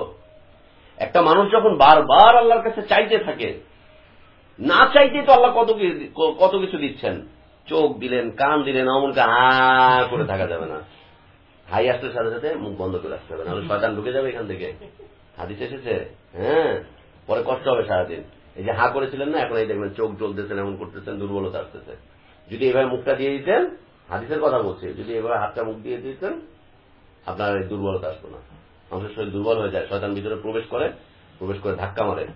একটা মানুষ যখন বারবার আল্লাহর কাছে চাইতে থাকে, না চাইতে তো আল্লাহ কত কত কিছু দিচ্ছেন। চোখ দিলেন, কান দিলেন, অমনকে হা করে থাকা যাবে না। হাই আসতে সাথে সাথে মুখ বন্ধ করে আসতে হবে, নাহলে শয়তান ঢুকে যাবে এখান থেকে। হাদিস এসেছে হ্যাঁ? পরে কষ্ট হবে সারাদিন। এই যে হা করেছিলেন না, এখন এই দেখবেন চোখ জ্বলতেছেন এমন করতেছেন, দুর্বলতা আসতেছে। যদি এভাবে মুখটা দিয়ে দিতেন, হাদিসের কথা বলছি, যদি এভাবে হাতটা মুখ দিয়ে দিতেন, আপনার এই দুর্বলতা আসতো না। মানুষের শরীর দুর্বল হয়ে যায়, শয়তান ভিতরে প্রবেশ করে প্রবেশ করে ধাক্কা মারে,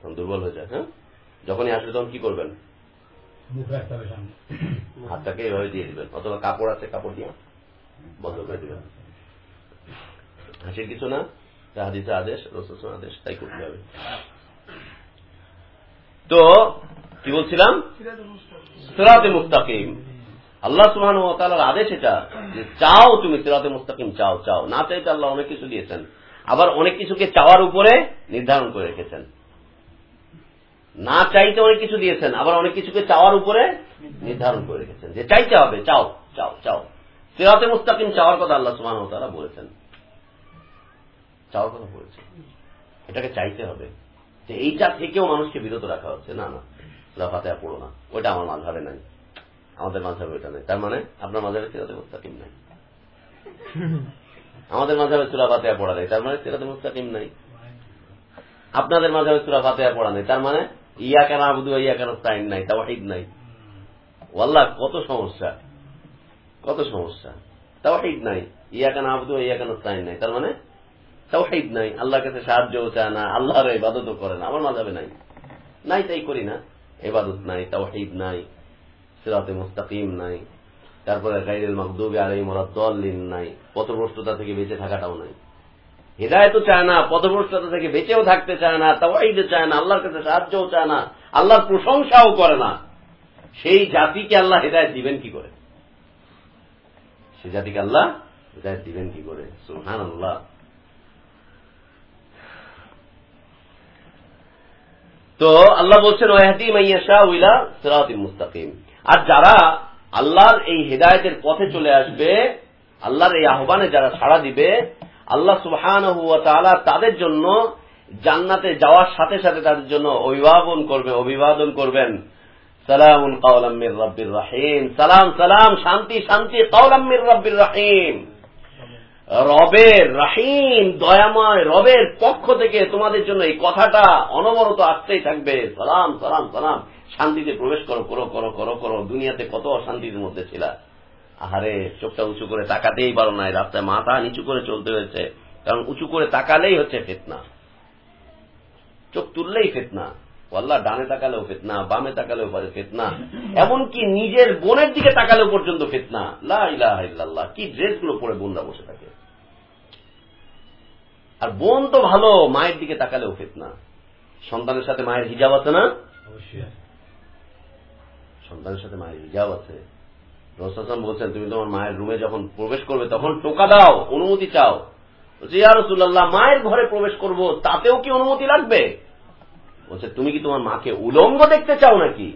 তখন দুর্বল হয়ে যায় হ্যাঁ? যখনই আসবে তখন কি করবেন? হাতটাকে এভাবে দিয়ে দিবেন। অথবা কাপড় আছে, কাপড় দিয়ে বন্ধ করে দিবেন। হাসির কিছু না হাদিসে আদেশ রসুন আদেশ, তাই করতে হবে। তো, কি বলছিলাম? সিরাতে মুস্তাকিম। আল্লাহ সুহান ও তালার আদেশ এটা যে চাও তুমি সিরাতে মুস্তাকিম, চাও চাও। না চাইতে আল্লাহ অনেক কিছু দিয়েছেন। আবার অনেক কিছুকে চাওয়ার উপরে নির্ধারণ করে রেখেছেন। না চাইতে অনেক কিছু দিয়েছেন, আবার অনেক কিছুকে চাওয়ার উপরে নির্ধারণ করে রেখেছেন। যে চাইতে হবে, চাও চাও চাও। সিরাতে মুস্তাকিম চাওয়ার কথা আল্লাহ সুহান ও তারা বলেছেন। চাওয়ার কথা বলেছেন। এটাকে চাইতে হবে। যে এইটা থেকেও মানুষকে বিরত রাখা হচ্ছে। না না ফাতেহা পড়ো না। ওইটা আমার মাঝাবে নাই। আমাদের মাঝাবে ওইটা নেই। তার মানে আপনার মাঝাবে সিরাতে মুস্তাকিম নাই। আমাদের মাঝাবে সুরা ফাতেহা পড়া নেই। তার মানে সিরাতে মুস্তাকিম নাই। আপনাদের মাঝাবে সুরা ফাতেহা পড়া নেই। তার মানে ইয়া কেন আবুদু ইয়া কেন সাইন নাই তাওয়াহিদ নাই। ওয়াল্লাহ, কত সমস্যা? কত সমস্যা? তাওহিদ নাই ইয়াকান আবদু ইয়াকান স্তাইন নাই। তার মানে তাও তাওহিদ নাই, আল্লাহর কাছে সাহায্য চায় না, আল্লাহর ইবাদতও করে না, আমার মাঝাবে নাই। নাই তাই করি না। এবাদত নাই, তাওহিদ নাই, সিরাতে মুস্তাকিম নাই, তারপরে গাইরেল মাকদুবি আলাই মোরাদ্দলিন নাই, পথভ্রষ্টতা থেকে বেঁচে থাকাটাও নাই। হৃদায়তও চায় না, পথভ্রষ্টতা থেকে বেঁচেও থাকতে চায় না তাওয়াইদে চায় না, আল্লাহর কাছে সাহায্যও চায় না, আল্লাহর প্রশংসাও করে না। সেই জাতিকে আল্লাহ হৃদায়ত দিবেন কি করে? সেই জাতিকে আল্লাহ হৃদায়ত দিবেন কি করে? সুহান আল্লাহ তো আল্লাহ বলছেন, ওয়াহাদি মাইয়াশা উইলা সিরাতিল মুস্তাকিম। আর যারা আল্লাহর এই হেদায়তের পথে চলে আসবে, আল্লাহর এই আহ্বানে যারা সাড়া দিবে আল্লাহ সুবহান তাদের জন্য জান্নাতে যাওয়ার সাথে সাথে তাদের জন্য অভিভাবন করবে, অভিবাদন করবেন। রব্বির রাহিম। সালাম সালাম, শান্তি শান্তি রব্বির রাহিম। রবের রাহিম, দয়াময় রবের পক্ষ থেকে তোমাদের জন্য এই কথাটা অনবরত আসতেই থাকবে। সালাম সালাম সালাম। শান্তিতে প্রবেশ করো করো করো করো করো। দুনিয়াতে কত অশান্তির মধ্যে ছিল। আহারে চোখটা উঁচু করে তাকাতেই পারো না রাস্তায় মাথা নিচু করে চলতে হয়েছে। কারণ উঁচু করে তাকালেই হচ্ছে ফেতনা। চোখ তুললেই ফেতনা। আল্লাহ ডানে তাকালেও ফেতনা বামে তাকালেও পারে ফেতনা। এমনকি নিজের বোনের দিকে তাকালেও পর্যন্ত ফেতনা। লাহ কি ড্রেসগুলো পরে বোনরা বসে থাকে। আর বোন তো ভালো মায়ের দিকে তাকালেও ফেতনা। সন্তানের সাথে মায়ের হিজাব আছে না? সন্তানের সাথে মায়ের হিজাব আছে। রসাম বলছেন, তুমি তোমার মায়ের রুমে যখন প্রবেশ করবে, তখন টোকা দাও, অনুমতি চাও। বলছে, ইয়া রসুল্লাহ মায়ের ঘরে প্রবেশ করব, তাতেও কি অনুমতি লাগবে? বলছে, তুমি কি তোমার মাকে উলঙ্গ দেখতে চাও নাকি?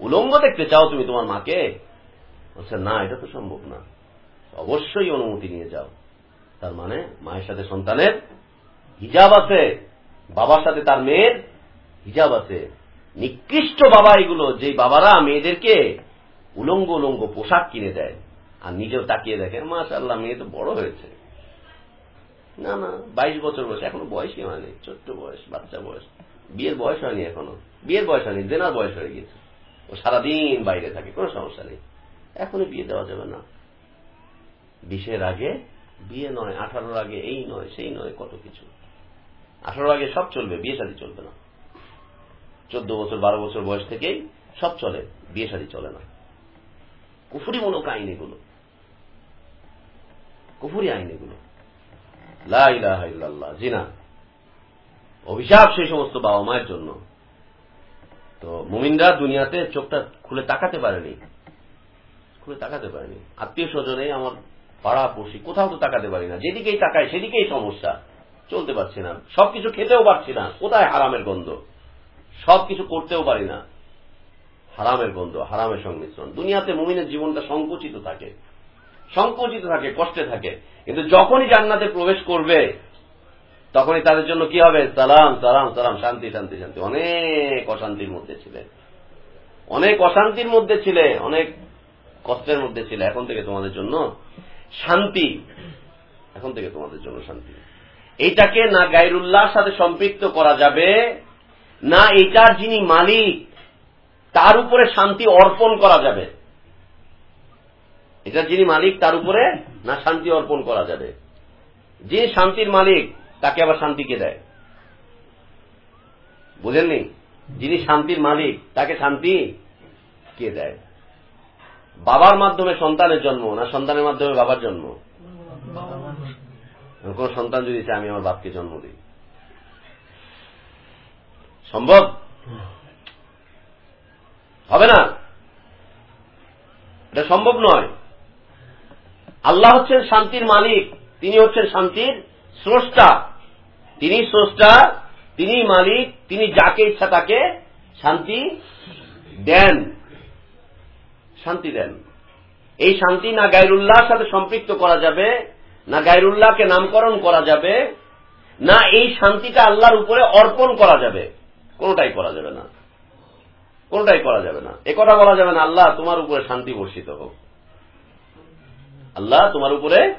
উলঙ্গ দেখতে চাও তুমি তোমার মাকে? বলছে, না, এটা তো সম্ভব না। অবশ্যই অনুমতি নিয়ে যাও। তার মানে মায়ের সাথে সন্তানের হিজাব আছে, বাবার সাথে তার মেয়ের হিজাব আছে। নিকৃষ্ট বাবা এগুলো যে বাবারা মেয়েদেরকে উলঙ্গ উলঙ্গ পোশাক কিনে দেয়। আর নিজেও তাকিয়ে দেখে মাশাল্লাহ মেয়ে তো বড় হয়েছে। না না, বাইশ বছর বয়স, এখনও বয়সই হয়নি, ছোট্ট বয়স, বাচ্চা বয়স। বিয়ের বয়স হয়নি এখনও। বিয়ের বয়স হয়নি, জেনার বয়স হয়ে গেছে ও সারাদিন বাইরে থাকে, কোনো সমস্যা নেই। এখনই বিয়ে দেওয়া যাবে না। বিশের আগে, বিয়ে নয়, আঠারোর আগে, এই নয়, সেই নয়, কত কিছু। আঠারোর আগে সব চলবে, বিয়ে শাদী চলবে না। চোদ্দ বছর, বারো বছর বয়স থেকেই সব চলে, বিয়ে শাদী চলে না। কুফুরিমূলক আইন এগুলো কুফুরি আইন এগুলো জিনা। অভিশাপ সেই সমস্ত বাবা মায়ের জন্য। তো মুমিনরা দুনিয়াতে চোখটা খুলে তাকাতে পারেনি। খুলে তাকাতে পারেনি। আত্মীয় স্বজনে আমার পাড়া পড়শি, কোথাও তো তাকাতে পারি না। যেদিকেই তাকায় সেদিকেই সমস্যা। চলতে পারছি না। সবকিছু খেতেও পারছি না। কোথায় হারামের গন্ধ? সবকিছু করতেও পারি না। হারামের বন্ধু, হারামের সংমিশ্রণ। দুনিয়াতে মুমিনের জীবনটা সংকুচিত থাকে। সংকুচিত থাকে, কষ্টে থাকে। কিন্তু যখনই জান্নাতে প্রবেশ করবে, তখনই তাদের জন্য কি হবে? সালাম সালাম সালাম, শান্তি শান্তি শান্তি। অনেক অশান্তির মধ্যে ছিলে। অনেক অশান্তির মধ্যে ছিলে, অনেক কষ্টের মধ্যে ছিলে। এখন থেকে তোমাদের জন্য শান্তি। এখন থেকে তোমাদের জন্য শান্তি। এইটাকে না গাইরুল্লাহর সাথে সম্পৃক্ত করা যাবে, না এটার যিনি মালিক তার উপরে শান্তি অর্পণ করা যাবে। এটা যিনি মালিক, তার উপরে না শান্তি অর্পণ করা যাবে। যিনি শান্তির মালিক, তাকে আবার শান্তি কে দেয়? বুঝেননি? যিনি শান্তির মালিক, তাকে শান্তি কে দেয়? বাবার মাধ্যমে সন্তানের জন্ম, না সন্তানের মাধ্যমে বাবার জন্ম? কোন সন্তান যদি চায়, আমি আমার বাপকে জন্ম দিই। সম্ভব? হবে না? এটা সম্ভব নয়। আল্লাহ হচ্ছেন শান্তির মালিক, তিনি হচ্ছেন শান্তির স্রষ্টা। তিনি স্রষ্টা, তিনি মালিক, তিনি যাকে ইচ্ছা তাকে শান্তি দেন। শান্তি দেন। এই শান্তি না গাইরুল্লাহর সাথে সম্পৃক্ত করা যাবে, না গাইরুল্লাহকে নামকরণ করা যাবে, না এই শান্তিটা আল্লাহর উপরে অর্পণ করা যাবে। কোনটাই করা যাবে না। কোনটাই করা যাবে না। এ কথা বলা যাবে না আল্লাহ তোমার উপরে শান্তি বর্ষিত হোক। আল্লাহ তোমার উপরে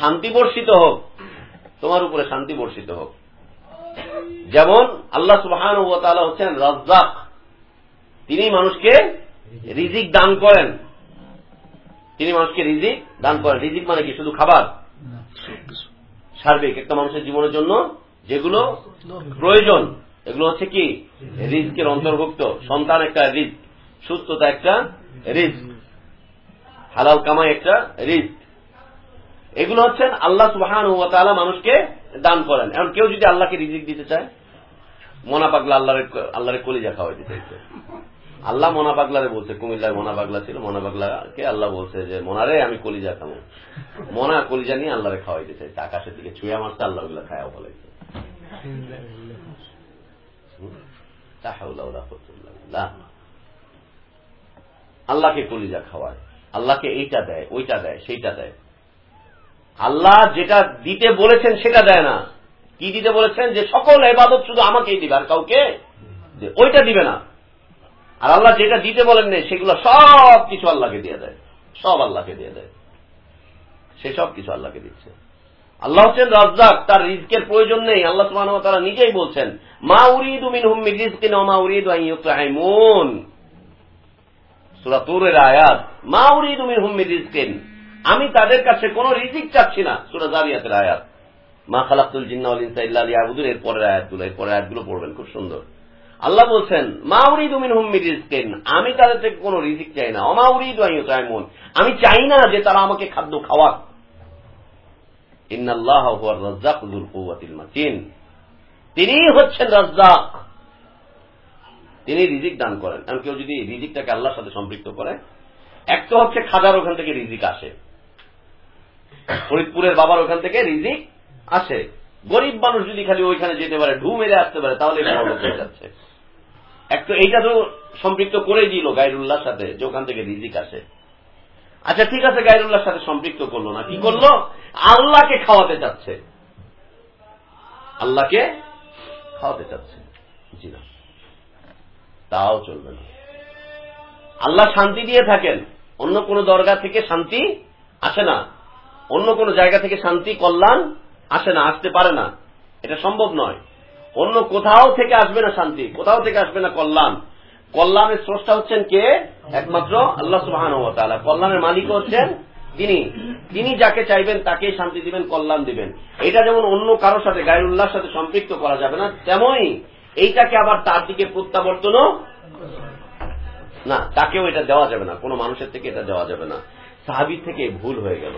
শান্তি বর্ষিত হোক। তোমার উপরে শান্তি বর্ষিত হোক। যেমন আল্লাহ সুবাহান হচ্ছেন রাজ্জাক। তিনি মানুষকে রিজিক দান করেন। তিনি মানুষকে রিজিক দান করেন। রিজিক মানে কি? শুধু খাবার? সার্বিক। একটা মানুষের জীবনের জন্য যেগুলো প্রয়োজন। এগুলো হচ্ছে কি? রিস্কের অন্তর্ভুক্ত। সন্তান একটা রিস্ক সুস্থতা একটা রিস্ক হালাল কামাই একটা রিস্ক এগুলো হচ্ছেন আল্লাহ সুবাহান মানুষকে দান করেন। এখন কেউ যদি আল্লাহকে রিজিক দিতে চায় মনা পাগলা আল্লাহরে আল্লাহরে কলিজা খাওয়াই দিতে চাইছে আল্লাহ মনা পাগলারে বলছে, কুমিল্লায় মনা পাগলা ছিল মনা পাগলাকে আল্লাহ বলছে যে, মনারে, আমি কলিজা খাব। মনা কলিজা নিয়ে আল্লাহরে খাওয়াই চাইছে আকাশের দিকে ছুঁয়ে মারছে, আল্লাহ খাওয়া বলেছে আল্লাহকে কলিজা খাওয়ায়, আল্লাহকে এইটা দেয়, ওইটা দেয়, সেইটা দেয়। আল্লাহ যেটা দিতে বলেছেন সেটা দেয় না। কি দিতে বলেছেন? যে সকল এবাদত শুধু আমাকেই দিবে, আর কাউকে ওইটা দিবে না। আর আল্লাহ যেটা দিতে বলেন নেই, সেগুলো সব কিছু আল্লাহকে দিয়ে দেয়। সব আল্লাহকে দিয়ে দেয়। সে সব কিছু আল্লাহকে দিচ্ছে। আল্লাহ হচ্ছেন রাজ্জাক, তার রিজকের প্রয়োজন নেই। আল্লাহ সুবহানাহু ওয়া তাআলা নিজেই বলছেন, মা উরিদু মিনহুম মিন রিজকিন মা উরিদু আন ইউতআইমুন। আয়াত, মা উরিদু মিনহুম মিন রিজকিন। আমি তাদের কাছে কোনো রিজিক চাচ্ছি না, সূরা জারিয়াতের আয়াত। মা খালাকতুল জিন্না এর পরের আয়াতগুলো এর পরের আয়াতগুলো পড়বেন, খুব সুন্দর। আল্লাহ বলছেন, মা উরিদু মিনহুম মিন রিজকিন। আমি তাদের থেকে কোনো রিজিক চাই না। ওয়া মা উরিদু আন ইউতআইমুন। আমি চাই না যে তারা আমাকে খাদ্য খাওয়াক। তিনি হচ্ছেন রাজ্জাক। তিনি রিজিক দান করেন। কারণ কেউ যদি রিজিকটাকে আল্লাহর সাথে সম্পৃক্ত করে, এক তো হচ্ছে খাজার ওখান থেকে রিজিক আসে। ফরিদপুরের বাবার ওখান থেকে রিজিক আসে। গরিব মানুষ যদি খালি ওইখানে যেতে পারে, ঢু মেরে আসতে পারে, তাহলে যাচ্ছে। এক তো এইটা তো সম্পৃক্ত করে দিল গাইরুল্লাহর সাথে যে ওখান থেকে রিজিক আসে। আচ্ছা ঠিক আছে গাইরুল্লাহর সাথে সম্পৃক্ত করল না। কি করল? আল্লাহকে খাওয়াতে চাচ্ছে। আল্লাহকে খাওয়াতে চাচ্ছে। জি না। তাও চলবে না। আল্লাহ শান্তি দিয়ে থাকেন। অন্য কোন দরগা থেকে শান্তি আসে না। অন্য কোন জায়গা থেকে শান্তি, কল্যাণ আসে না, আসতে পারে না। এটা সম্ভব নয়। অন্য কোথাও থেকে আসবে না শান্তি, কোথাও থেকে আসবে না কল্যাণ। কল্যাণের স্রষ্টা হচ্ছেন কে? একমাত্র আল্লাহ সুবাহান কল্যাণের মালিক হচ্ছেন তিনি। তিনি যাকে চাইবেন তাকেই শান্তি দিবেন, কল্যাণ দিবেন। এটা যেমন অন্য কারোর সাথে, গায়রুল্লাহর সাথে সম্পৃক্ত করা যাবে না তেমনই এইটাকে আবার তার দিকে প্রত্যাবর্তনও না, তাকেও এটা দেওয়া যাবে না। কোনো মানুষের থেকে এটা দেওয়া যাবে না। সাহাবির থেকে ভুল হয়ে গেল।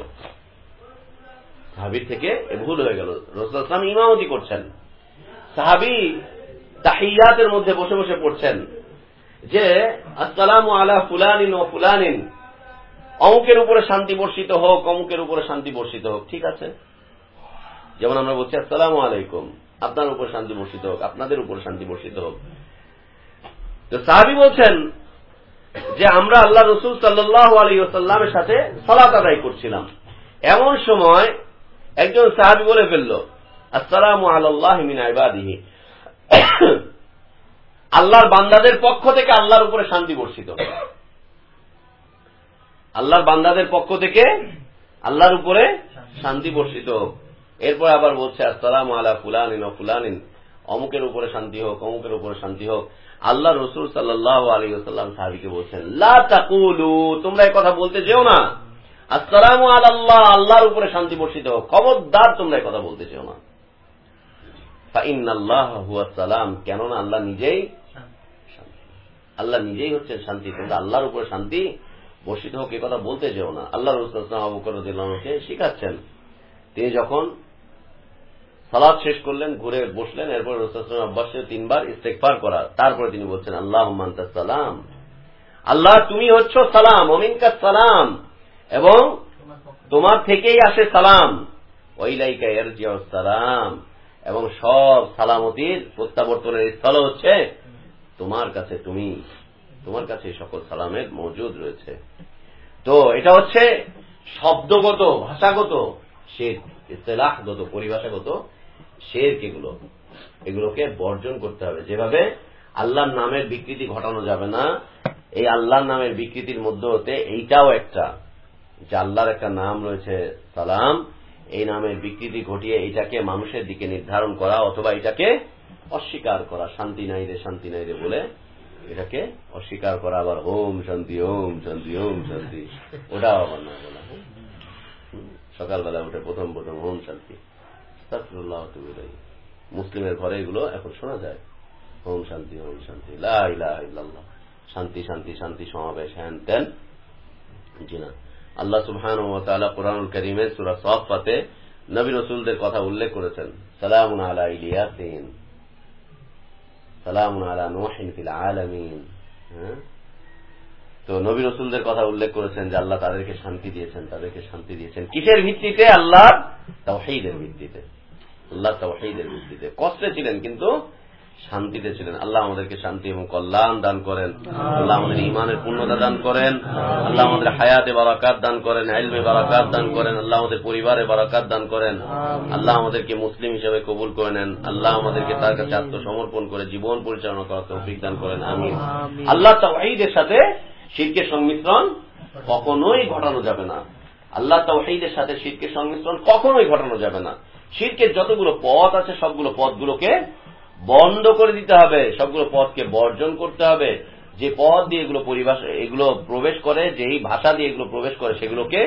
সাহাবির থেকে ভুল হয়ে গেল। রসুলাম ইমামতি করছেন। সাহাবি তাহিয়াতের মধ্যে বসে বসে পড়ছেন। যে, আসসালাম আলা ফুলানিন ও ফুলানিন, অমুকের উপরে শান্তি বর্ষিত হোক, অমুকের উপরে শান্তি বর্ষিত হোক। ঠিক আছে? যেমন আমরা বলছি, আসসালাম আলাইকুম, আপনার উপর শান্তি বর্ষিত হোক, আপনাদের উপর শান্তি বর্ষিত হোক। তো সাহাবি বলছেন যে, আমরা আল্লাহ রসুল সাল্লাহ আলী ওসাল্লামের সাথে সলাত আদায় করছিলাম। এমন সময় একজন সাহাবি বলে ফেলল, আসসালাম আল্লাহ মিনাইবাদিহি আল্লাহর বান্দাদের পক্ষ থেকে আল্লাহর উপরে শান্তি বর্ষিত। আল্লাহর বান্দাদের পক্ষ থেকে আল্লাহর উপরে শান্তি বর্ষিত। এরপর আবার বলছে, আসসালাম আলা ফুলানিন ও ফুলানিন। অমুকের উপরে শান্তি হোক, অমুকের উপরে শান্তি হোক। আল্লাহ রসুল সাল্লাহ আলী সাল্লাম সাহাবিকে বলছেন, লা তাকুলু, তোমরা এই কথা বলতে যেও না। আসসালাম আল্লাহ আল্লাহর উপরে শান্তি বর্ষিত হোক। খবরদার, তোমরা এই কথা বলতে চেও না। সালাম, কেননা আল্লাহ নিজেই আল্লাহ নিজেই হচ্ছেন শান্তি, কিন্তু আল্লাহর উপরে শান্তি বর্ষিত হোক কথা বলতে যেও না। আল্লাহ রসুলাম শিখাচ্ছেন। তিনি যখন সালাদ শেষ করলেন, ঘুরে বসলেন, এরপর রসুলাম আব্বাসে তিনবার ইস্তেকফার করা। তারপরে তিনি বলছেন আল্লাহ সালাম। আল্লাহ, তুমি হচ্ছ সালাম অমিনকা সালাম, এবং তোমার থেকেই আসে সালাম। ওইলাইকা এর সালাম। এবং সব সালামতির প্রত্যাবর্তনের স্থল হচ্ছে তোমার কাছে তুমি, তোমার কাছে সকল সালামের মজুদ রয়েছে। তো এটা হচ্ছে শব্দগত, ভাষাগত শের ইস্তেলাহগত পরিভাষাগত শের এগুলো? এগুলোকে বর্জন করতে হবে। যেভাবে আল্লাহর নামের বিকৃতি ঘটানো যাবে না, এই আল্লাহর নামের বিকৃতির মধ্যে হতে এইটাও একটা, যে আল্লাহর একটা নাম রয়েছে সালাম, এই নামের বিকৃতি ঘটিয়ে এটাকে মানুষের দিকে নির্ধারণ করা অথবা এটাকে অস্বীকার করা, শান্তি নাই রে, শান্তি নাই রে বলে এটাকে অস্বীকার করা আবার ওম শান্তি ওম শান্তি ওম শান্তি। ওটাও আবার না বলা হ্যাঁ? সকালবেলা উঠে প্রথম প্রথম ওম শান্তি। মুসলিমের ঘরে এগুলো এখন শোনা যায়। ওম শান্তি ওম শান্তি, লা ইলাহা ইল্লাল্লাহ। শান্তি শান্তি শান্তি সমাবেশ, হ্যান তেন জি না আল্লাহ সুবহান ওয়া তাআলা কোরআনুল কারীমে সূরা সাফফাতে নবী রাসূলদের কথা উল্লেখ করেছেন। সালামুন আলা ইলিয়াসিন। ফিল আলামিন। হ্যাঁ? তো নবী রসুলদের কথা উল্লেখ করেছেন যে আল্লাহ তাদেরকে শান্তি দিয়েছেন, তাদেরকে শান্তি দিয়েছেন। কিসের ভিত্তিতে? আল্লাহ তাওহীদের ভিত্তিতে। আল্লাহ তাওহিদের ভিত্তিতে। কষ্টে ছিলেন কিন্তু শান্তিতে ছিলেন। আল্লাহ আমাদেরকে শান্তি এবং কল্যাণ দান করেন। আল্লাহ আমাদের ইমানের পূর্ণতা দান করেন। আল্লাহ আমাদের হায়াতে বারাকাত দান করেন এলমে বারাকাত দান করেন আল্লাহ আমাদের পরিবারে বারাকাত দান করেন। আল্লাহ আমাদেরকে মুসলিম হিসেবে কবুল করে নেন। আল্লাহ আমাদেরকে তার কাছে আত্মসমর্পণ করে জীবন পরিচালনা করার তৌফিক দান করেন। আমি আল্লাহ তাওহীদের সাথে শিরকের সংমিশ্রণ কখনোই ঘটানো যাবে না। আল্লাহ তাওহীদের সাথে শিরকের সংমিশ্রণ কখনোই ঘটানো যাবে না। শিরকের যতগুলো পথ আছে সবগুলো পথগুলোকে বন্ধ করে দিতে হবে সবগুলো পথকে বর্জন করতে হবে যে পথ দিয়ে এগুলো পরিবেশ এগুলো প্রবেশ করে যেই ভাষা দিয়ে এগুলো প্রবেশ করে সেগুলোকে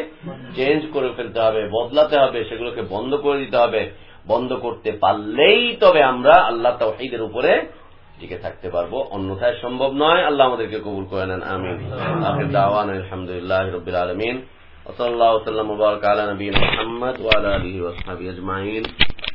চেঞ্জ করে ফেলতে হবে বদলাতে হবে সেগুলোকে বন্ধ করে দিতে হবে বন্ধ করতে পারলেই তবে আমরা আল্লাহ তাওহীদের উপরে টিকে থাকতে পারবো অন্যথায় সম্ভব নয় আল্লাহ আমাদেরকে কবুল করে নেন আমিন আখির দাওয়ান আলহামদুলিল্লাহ রবিল আলমিন وصلى الله وسلم وبارك على نبينا محمد وعلى اله واصحابه اجمعين